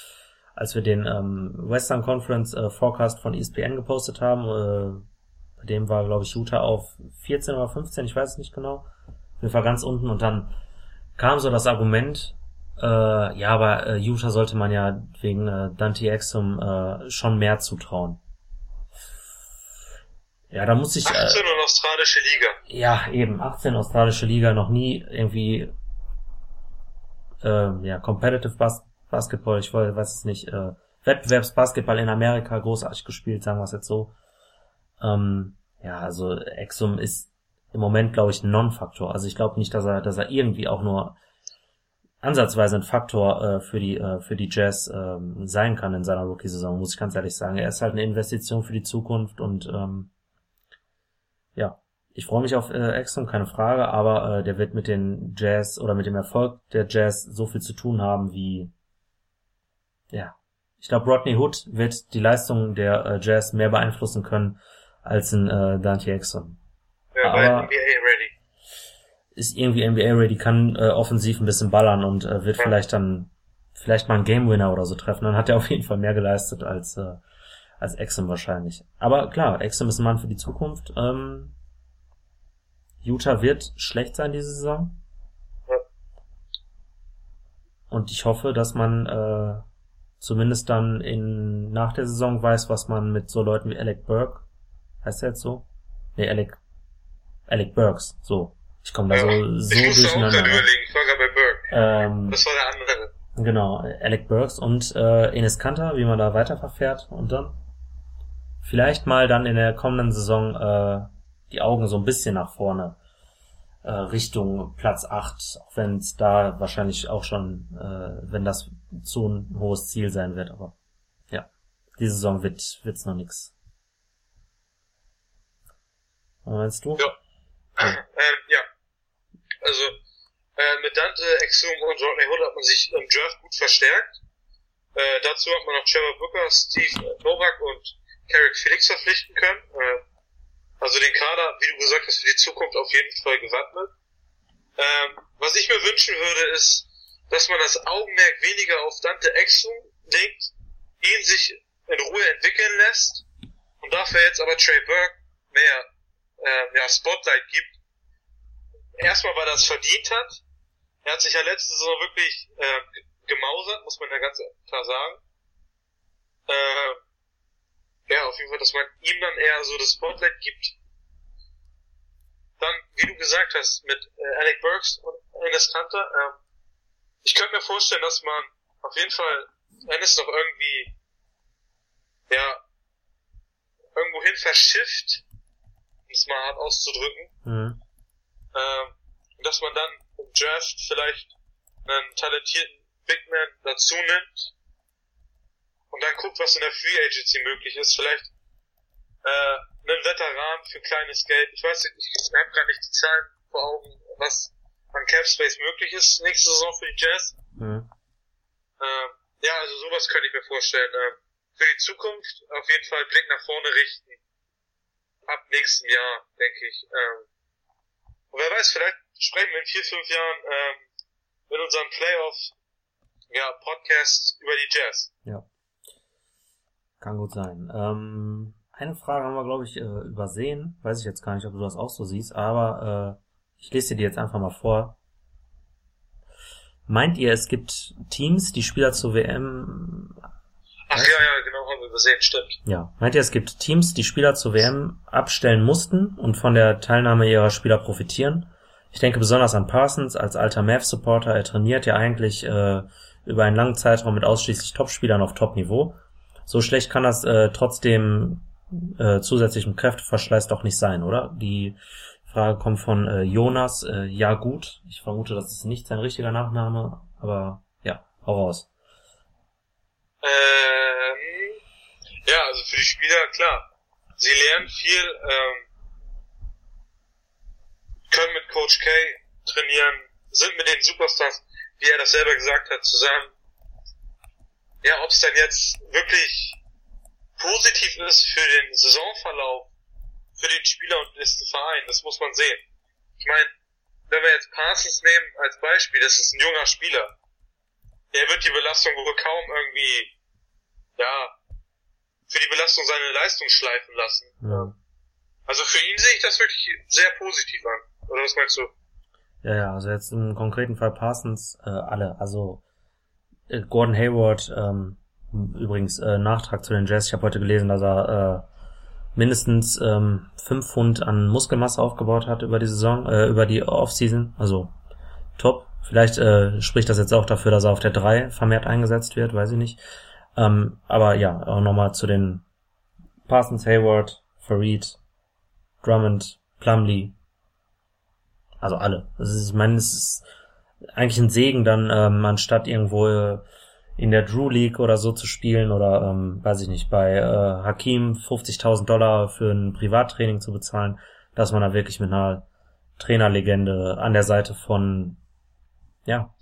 als wir den ähm, Western Conference äh, Forecast von ESPN gepostet haben. Äh, bei dem war, glaube ich, Utah auf 14 oder 15, ich weiß es nicht genau. Wir waren ganz unten und dann kam so das Argument, äh, ja, aber äh, Utah sollte man ja wegen äh, Dante Exum äh, schon mehr zutrauen. Ja, da muss ich. 18 äh, und australische Liga. Ja, eben 18 australische Liga noch nie irgendwie äh, ja Competitive Bas Basketball. Ich weiß es nicht. Äh, Wettbewerbsbasketball in Amerika großartig gespielt, sagen wir es jetzt so. Ähm, ja, also Exum ist im Moment glaube ich ein Non-Faktor. Also ich glaube nicht, dass er, dass er irgendwie auch nur ansatzweise ein Faktor äh, für die äh, für die Jazz äh, sein kann in seiner Rookie-Saison, muss ich ganz ehrlich sagen. Er ist halt eine Investition für die Zukunft und ähm, ja, ich freue mich auf äh, Exxon, keine Frage, aber äh, der wird mit den Jazz oder mit dem Erfolg der Jazz so viel zu tun haben wie ja. Ich glaube, Rodney Hood wird die Leistung der äh, Jazz mehr beeinflussen können als ein äh, Dante Exum. Ja, aber NBA ready. Ist irgendwie NBA ready, kann äh, offensiv ein bisschen ballern und äh, wird vielleicht dann vielleicht mal einen Game Winner oder so treffen. Dann hat er auf jeden Fall mehr geleistet als äh, als Exum wahrscheinlich. Aber klar, Exum ist ein Mann für die Zukunft. Ähm, Utah wird schlecht sein diese Saison. Ja. Und ich hoffe, dass man äh, zumindest dann in nach der Saison weiß, was man mit so Leuten wie Alec Burke, heißt er jetzt so? Nee, Alec Alec Burks, so. Ich komme da Ja. so, ich so auch durcheinander. gerade überlegen, ich war gerade bei Burke. Ähm, Das war der andere. Genau, Alec Burks und äh, Enes Kanter, wie man da weiter verfährt und dann vielleicht mal dann in der kommenden Saison äh, die Augen so ein bisschen nach vorne äh, Richtung Platz 8, auch wenn es da wahrscheinlich auch schon, äh, wenn das so ein hohes Ziel sein wird, aber ja, diese Saison wird wird's noch nix. Was meinst du? Ja. ähm, ja. Also, äh, mit Dante, Exum und Rodney Hood hat man sich im Draft gut verstärkt. Äh, dazu hat man noch Trevor Booker, Steve Novak und Carrick Felix verpflichten können. Äh, also den Kader, wie du gesagt hast, für die Zukunft auf jeden Fall gewappnet. Ähm, was ich mir wünschen würde, ist, dass man das Augenmerk weniger auf Dante Exum legt, ihn sich in Ruhe entwickeln lässt und dafür jetzt aber Trey Burke mehr ähm, ja, Spotlight gibt. Erstmal, weil er es verdient hat. Er hat sich ja letzte Saison wirklich äh, gemausert, muss man ja ganz klar sagen. Äh, ja, auf jeden Fall, dass man ihm dann eher so das Spotlight gibt. Dann, wie du gesagt hast, mit äh, Alec Burks und Ennis Kanter, ähm, ich könnte mir vorstellen, dass man auf jeden Fall Ennis noch irgendwie, ja, irgendwohin verschifft, um es mal hart auszudrücken, Mhm. Ähm, dass man dann im Draft vielleicht einen talentierten Big Man dazu nimmt und dann guckt, was in der Free Agency möglich ist. Vielleicht äh, einen Veteran für kleines Geld. Ich weiß nicht, ich habe gerade nicht die Zahlen vor Augen, was an Cap Space möglich ist nächste Saison für die Jazz. Mhm. Ähm, ja, also sowas könnte ich mir vorstellen. Ähm, für die Zukunft auf jeden Fall Blick nach vorne richten. Ab nächstem Jahr, denke ich. Ähm, und wer weiß, vielleicht sprechen wir in vier, fünf Jahren ähm, in unserem Playoff ja, Podcast über die Jazz. Kann gut sein. Ähm, eine Frage haben wir, glaube ich, äh, übersehen. Weiß ich jetzt gar nicht, ob du das auch so siehst, aber äh, ich lese dir die jetzt einfach mal vor. Meint ihr, es gibt Teams, die Spieler zur WM... Ach ja, ja, genau, haben wir übersehen, stimmt. Ja, meint ihr, es gibt Teams, die Spieler zur WM abstellen mussten und von der Teilnahme ihrer Spieler profitieren? Ich denke besonders an Parsons als alter Mavs-Supporter. Er trainiert ja eigentlich äh, über einen langen Zeitraum mit ausschließlich Topspielern auf Top-Niveau. So schlecht kann das äh, trotzdem äh, zusätzlichem Kräfteverschleiß doch nicht sein, oder? Die Frage kommt von äh, Jonas. Äh, ja gut, ich vermute, das ist nicht sein richtiger Nachname, aber ja, hau raus. Ähm, ja, also für die Spieler, klar. Sie lernen viel, ähm, können mit Coach K trainieren, sind mit den Superstars, wie er das selber gesagt hat, zusammen. Ja, ob es dann jetzt wirklich positiv ist für den Saisonverlauf, für den Spieler und den Verein, das muss man sehen. Ich meine, wenn wir jetzt Parsons nehmen als Beispiel, das ist ein junger Spieler. Der wird die Belastung wohl kaum irgendwie, ja, für die Belastung seine Leistung schleifen lassen. Ja. Also für ihn sehe ich das wirklich sehr positiv an. Oder was meinst du? Ja, ja, also jetzt im konkreten Fall Parsons, äh, alle, also äh, Gordon Hayward, ähm, übrigens äh, Nachtrag zu den Jazz, ich habe heute gelesen, dass er äh, mindestens ähm, 5 Pfund an Muskelmasse aufgebaut hat über die Saison, äh, über die Offseason, also top. Vielleicht äh, spricht das jetzt auch dafür, dass er auf der 3 vermehrt eingesetzt wird, weiß ich nicht. Ähm, aber ja, auch nochmal zu den Parsons, Hayward, Farid, Drummond, Plumlee, also alle. Das ist, ich meine, es ist eigentlich ein Segen dann, ähm, anstatt irgendwo äh, in der Drew League oder so zu spielen oder, ähm, weiß ich nicht, bei äh, Hakim 50.000 Dollar für ein Privattraining zu bezahlen, dass man da wirklich mit einer Trainerlegende an der Seite von, ja,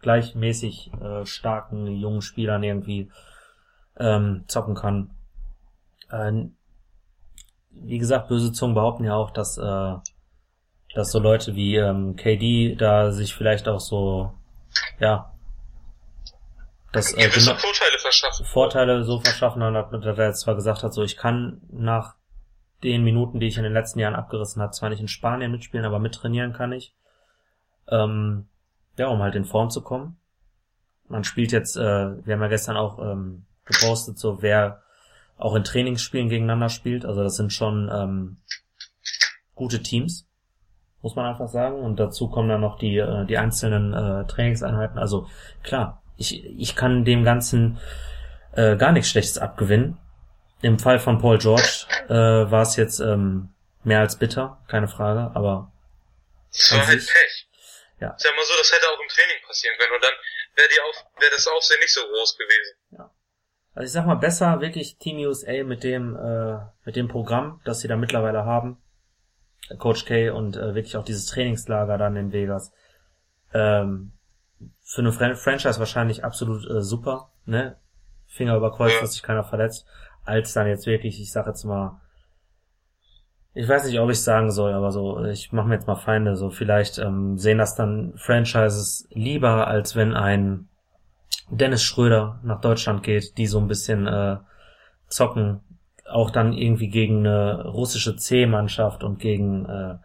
gleichmäßig äh, starken jungen Spielern irgendwie ähm, zocken kann. Äh, wie gesagt, böse Zungen behaupten ja auch, dass, äh, dass so Leute wie ähm, KD da sich vielleicht auch so, ja, das äh, gewisse Vorteile verschaffen. Vorteile so verschaffen, hat, er jetzt zwar gesagt hat, so ich kann nach den Minuten, die ich in den letzten Jahren abgerissen habe, zwar nicht in Spanien mitspielen, aber mittrainieren kann ich. Ähm, ja, um halt in Form zu kommen. Man spielt jetzt, äh, wir haben ja gestern auch ähm, gepostet, so wer auch in Trainingsspielen gegeneinander spielt. Also das sind schon ähm, gute Teams, muss man einfach sagen. Und dazu kommen dann noch die, äh, die einzelnen äh, Trainingseinheiten. Also klar, ich, ich kann dem Ganzen äh, gar nichts Schlechtes abgewinnen. Im Fall von Paul George äh, war es jetzt ähm, mehr als bitter, keine Frage, aber. Es war halt Pech. Ja. Sag mal so, das hätte auch im Training passieren können und dann wäre die auf, wäre das Aufsehen nicht so groß gewesen. Ja. Also ich sag mal, besser wirklich Team USA mit dem, äh, mit dem Programm, das sie da mittlerweile haben. Coach K und äh, wirklich auch dieses Trainingslager dann in Vegas. Ähm, für eine Fran Franchise wahrscheinlich absolut äh, super, ne? Finger über Kreuz, ja. dass sich keiner verletzt, als dann jetzt wirklich, ich sag jetzt mal, ich weiß nicht, ob ich sagen soll, aber so, ich mache mir jetzt mal Feinde, so vielleicht ähm, sehen das dann Franchises lieber, als wenn ein Dennis Schröder nach Deutschland geht, die so ein bisschen äh, zocken, auch dann irgendwie gegen eine russische C-Mannschaft und gegen äh,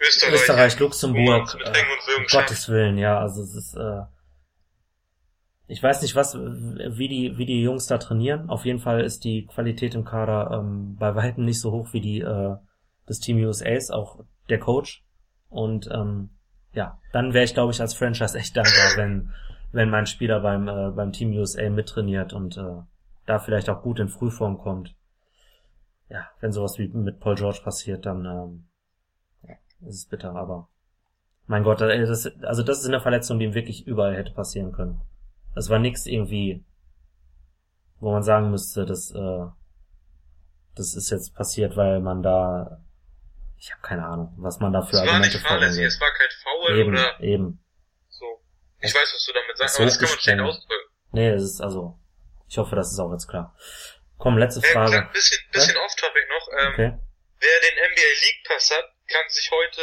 Österreich, Österreich Luxemburg, äh, um Gottes Willen, ja, also es ist, äh, ich weiß nicht, was, wie die, wie die Jungs da trainieren. Auf jeden Fall ist die Qualität im Kader ähm, bei weitem nicht so hoch wie die äh, des Team USAs, auch der Coach. Und ähm, ja, dann wäre ich, glaube ich, als Franchise echt dankbar, wenn wenn mein Spieler beim äh, beim Team USA mittrainiert und äh, da vielleicht auch gut in Frühform kommt. Ja, wenn sowas wie mit Paul George passiert, dann ähm, ist es bitter, aber mein Gott, das, also das ist eine Verletzung, die ihm wirklich überall hätte passieren können. Es war nichts irgendwie, wo man sagen müsste, dass äh, das ist jetzt passiert, weil man da, ich habe keine Ahnung, was man da für es Argumente Es war nicht fahrlässig, es war kein Foul eben, oder eben. so. Ich weiß, was du damit sagst, aber das kann man schlecht ausdrücken. Nee, das ist also, ich hoffe, das ist auch jetzt klar. Komm, letzte äh, Frage. Ein bisschen, bisschen ja? off-topic noch. Ähm, okay. Wer den NBA League Pass hat, kann sich heute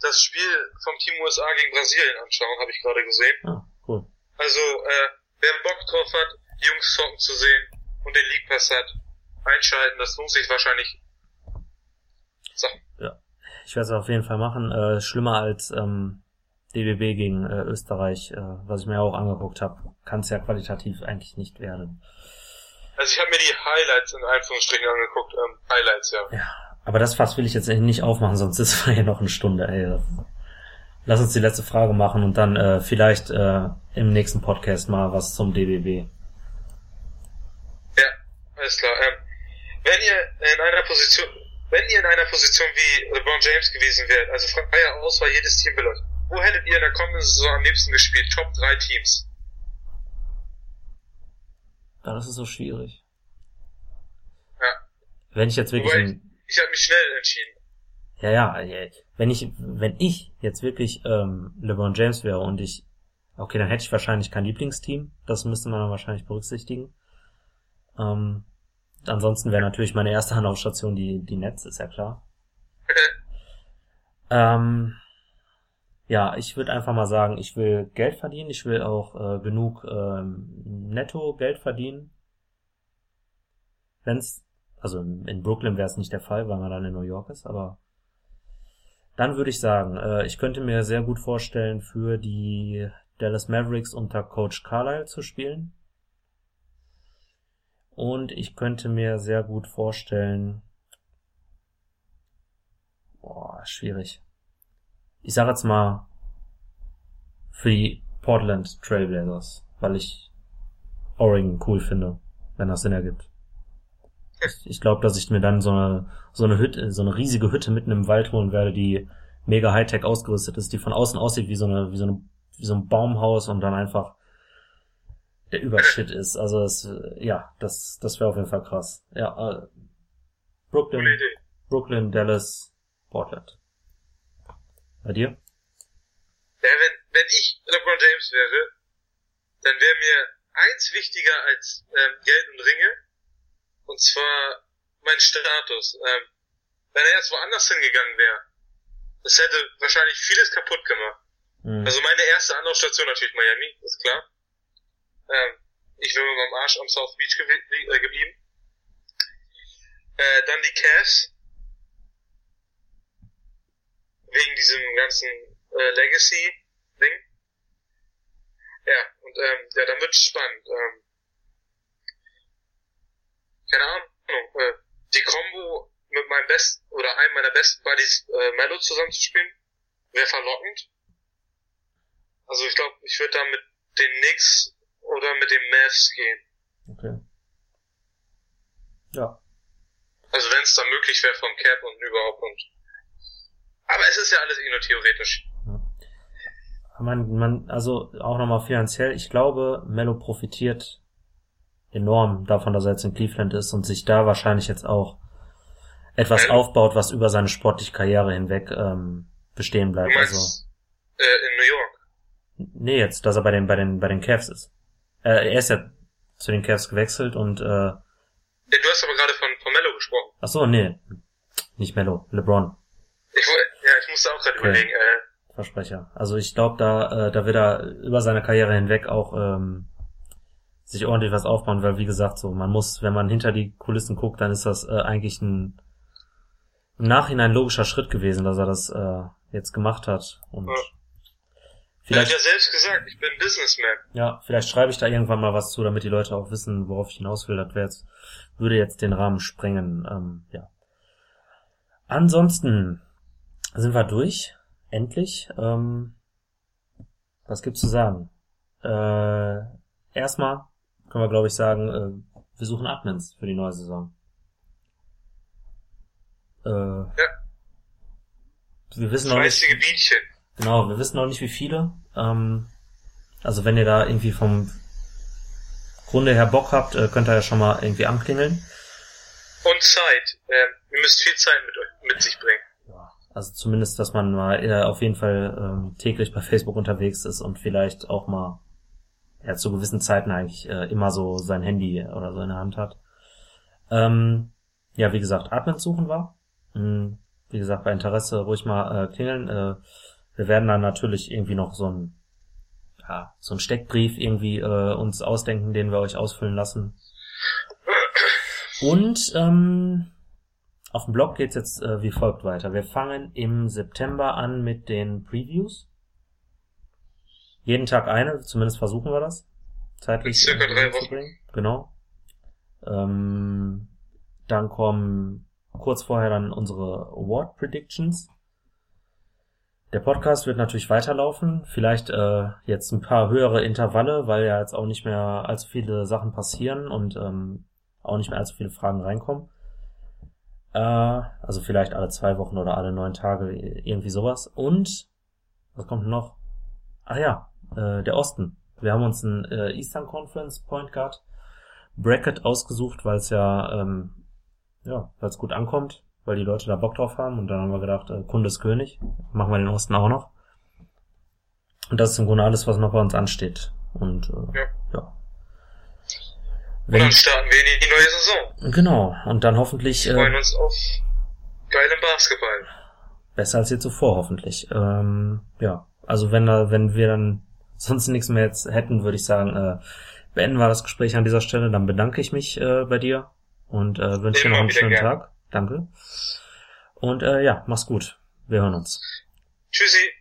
das Spiel vom Team USA gegen Brasilien anschauen, habe ich gerade gesehen. Ah, cool. Also, äh, wer Bock drauf hat, die Jungs zocken zu sehen und den League Pass hat, einschalten, das lohnt sich wahrscheinlich. So. Ja, ich werde es auf jeden Fall machen. Äh, schlimmer als ähm, DBB gegen äh, Österreich, äh, was ich mir auch angeguckt habe, kann es ja qualitativ eigentlich nicht werden. Also ich habe mir die Highlights in Anführungsstrichen angeguckt, ähm, Highlights, ja. Ja, aber das Fass will ich jetzt nicht aufmachen, sonst ist es ja noch eine Stunde, ey. Lass uns die letzte Frage machen und dann äh, vielleicht äh, im nächsten Podcast mal was zum DBB. Ja, alles klar. Ähm, wenn ihr in einer Position, wenn ihr in einer Position wie LeBron James gewesen wärt, also freier Auswahl jedes Team beleuchtet, wo hättet ihr in der kommenden Saison am liebsten gespielt? Top 3 Teams. Ja, das ist so schwierig. Ja. Wenn ich jetzt wirklich. ich, ich habe mich schnell entschieden. Ja, ja, wenn ich, wenn ich jetzt wirklich ähm, LeBron James wäre und ich, okay, dann hätte ich wahrscheinlich kein Lieblingsteam. Das müsste man dann wahrscheinlich berücksichtigen. Ähm, ansonsten wäre natürlich meine erste Anlaufstation die, die Netz, ist ja klar. ähm, ja, ich würde einfach mal sagen, ich will Geld verdienen, ich will auch äh, genug ähm, netto Geld verdienen. Wenn's, also in Brooklyn wäre es nicht der Fall, weil man dann in New York ist, aber dann würde ich sagen, äh, ich könnte mir sehr gut vorstellen, für die Dallas Mavericks unter Coach Carlisle zu spielen. Und ich könnte mir sehr gut vorstellen, boah, schwierig. Ich sage jetzt mal für die Portland Trailblazers, weil ich Oregon cool finde, wenn das Sinn ergibt. Ich, glaube, dass ich mir dann so eine, so eine Hütte, so eine riesige Hütte mitten im Wald holen werde, die mega Hightech ausgerüstet ist, die von außen aussieht wie so eine, wie so eine, wie so ein Baumhaus und dann einfach der Übershit ist. Also es, ja, das, das wäre auf jeden Fall krass. Ja, äh, Brooklyn, Brooklyn, Dallas, Portland. Bei dir? Ja, wenn, wenn ich LeBron James wäre, dann wäre mir eins wichtiger als ähm, Geld und Ringe, und zwar mein Status. Ähm, wenn er jetzt woanders hingegangen wäre, das hätte wahrscheinlich vieles kaputt gemacht. Mhm. Also meine erste Anlaufstation natürlich Miami, ist klar. Ähm, ich bin mit meinem Arsch am South Beach ge äh, geblieben. Äh, dann die Cavs. Wegen diesem ganzen äh, Legacy-Ding. Ja, und ähm, ja, dann wird es spannend. Ähm, keine Ahnung. Äh, die Combo mit meinem besten oder einem meiner besten Buddies äh, Mello zusammenzuspielen, wäre verlockend. Also ich glaube, ich würde da mit den Knicks oder mit den Mavs gehen. Okay. Ja. Also wenn es da möglich wäre vom Cap und überhaupt und. Aber es ist ja alles eh nur theoretisch. Ja. Man, man, also auch nochmal finanziell, ich glaube, Mello profitiert enorm davon, dass er jetzt in Cleveland ist und sich da wahrscheinlich jetzt auch etwas Mello? aufbaut, was über seine sportliche Karriere hinweg ähm, bestehen bleibt. Meinst, also äh, in New York. Nee, jetzt, dass er bei den bei den bei den Cavs ist. Äh, er ist ja zu den Cavs gewechselt und äh, Du hast aber gerade von, von Mello gesprochen. Ach so, nee. Nicht Mello, LeBron. Ich, ja, ich musste auch gerade okay. überlegen. Äh, Versprecher. Also ich glaube, da, äh, da wird er über seine Karriere hinweg auch ähm, sich ordentlich was aufbauen, weil wie gesagt, so man muss, wenn man hinter die Kulissen guckt, dann ist das äh, eigentlich ein im Nachhinein logischer Schritt gewesen, dass er das äh, jetzt gemacht hat. Und ja. vielleicht, er hat ja selbst gesagt, ich bin Businessman. Ja, vielleicht schreibe ich da irgendwann mal was zu, damit die Leute auch wissen, worauf ich hinaus will. Das wäre jetzt, würde jetzt den Rahmen sprengen. Ähm, ja. Ansonsten sind wir durch. Endlich. Ähm, was gibt's zu sagen? Äh, erstmal können wir, glaube ich, sagen, äh, wir suchen Admins für die neue Saison. Äh, ja. Wir wissen noch nicht. Bienchen. Genau, wir wissen noch nicht wie viele. Ähm, also wenn ihr da irgendwie vom Grunde her Bock habt, äh, könnt ihr ja schon mal irgendwie anklingeln. Und Zeit. Äh, ihr müsst viel Zeit mit euch mit sich bringen. Ja, also zumindest, dass man mal äh, auf jeden Fall ähm, täglich bei Facebook unterwegs ist und vielleicht auch mal ja, zu gewissen Zeiten eigentlich äh, immer so sein Handy oder so in der Hand hat. Ähm, ja, wie gesagt, Admin suchen war. Hm, wie gesagt, bei Interesse ruhig mal äh, klingeln. Äh, wir werden dann natürlich irgendwie noch so ein ja, so ein Steckbrief irgendwie äh, uns ausdenken, den wir euch ausfüllen lassen. Und ähm, auf dem Blog geht's jetzt äh, wie folgt weiter. Wir fangen im September an mit den Previews. Jeden Tag eine, zumindest versuchen wir das. Zeitlich circa drei Wochen. Genau. Ähm, dann kommen kurz vorher dann unsere Award Predictions. Der Podcast wird natürlich weiterlaufen. Vielleicht äh, jetzt ein paar höhere Intervalle, weil ja jetzt auch nicht mehr allzu viele Sachen passieren und ähm, auch nicht mehr allzu viele Fragen reinkommen. Äh, also vielleicht alle zwei Wochen oder alle neun Tage, irgendwie sowas. Und was kommt noch? Ach ja, äh, der Osten. Wir haben uns ein äh, Eastern Conference Point Guard Bracket ausgesucht, weil es ja ähm, ja, weil es gut ankommt, weil die Leute da Bock drauf haben und dann haben wir gedacht, äh, Kunde ist König, machen wir den Osten auch noch. Und das ist im Grunde alles, was noch bei uns ansteht. Und äh, ja. ja. Wenn, und dann starten wir in die neue Saison. Genau. Und dann hoffentlich. Wir freuen äh, uns auf geilen Basketball. Besser als je zuvor, hoffentlich. Ähm, ja. Also wenn da, wenn wir dann sonst nichts mehr jetzt hätten, würde ich sagen, äh, beenden wir das Gespräch an dieser Stelle. Dann bedanke ich mich äh, bei dir und äh, wünsche dir noch einen schönen gern. Tag. Danke. Und äh, ja, mach's gut. Wir hören uns. Tschüssi.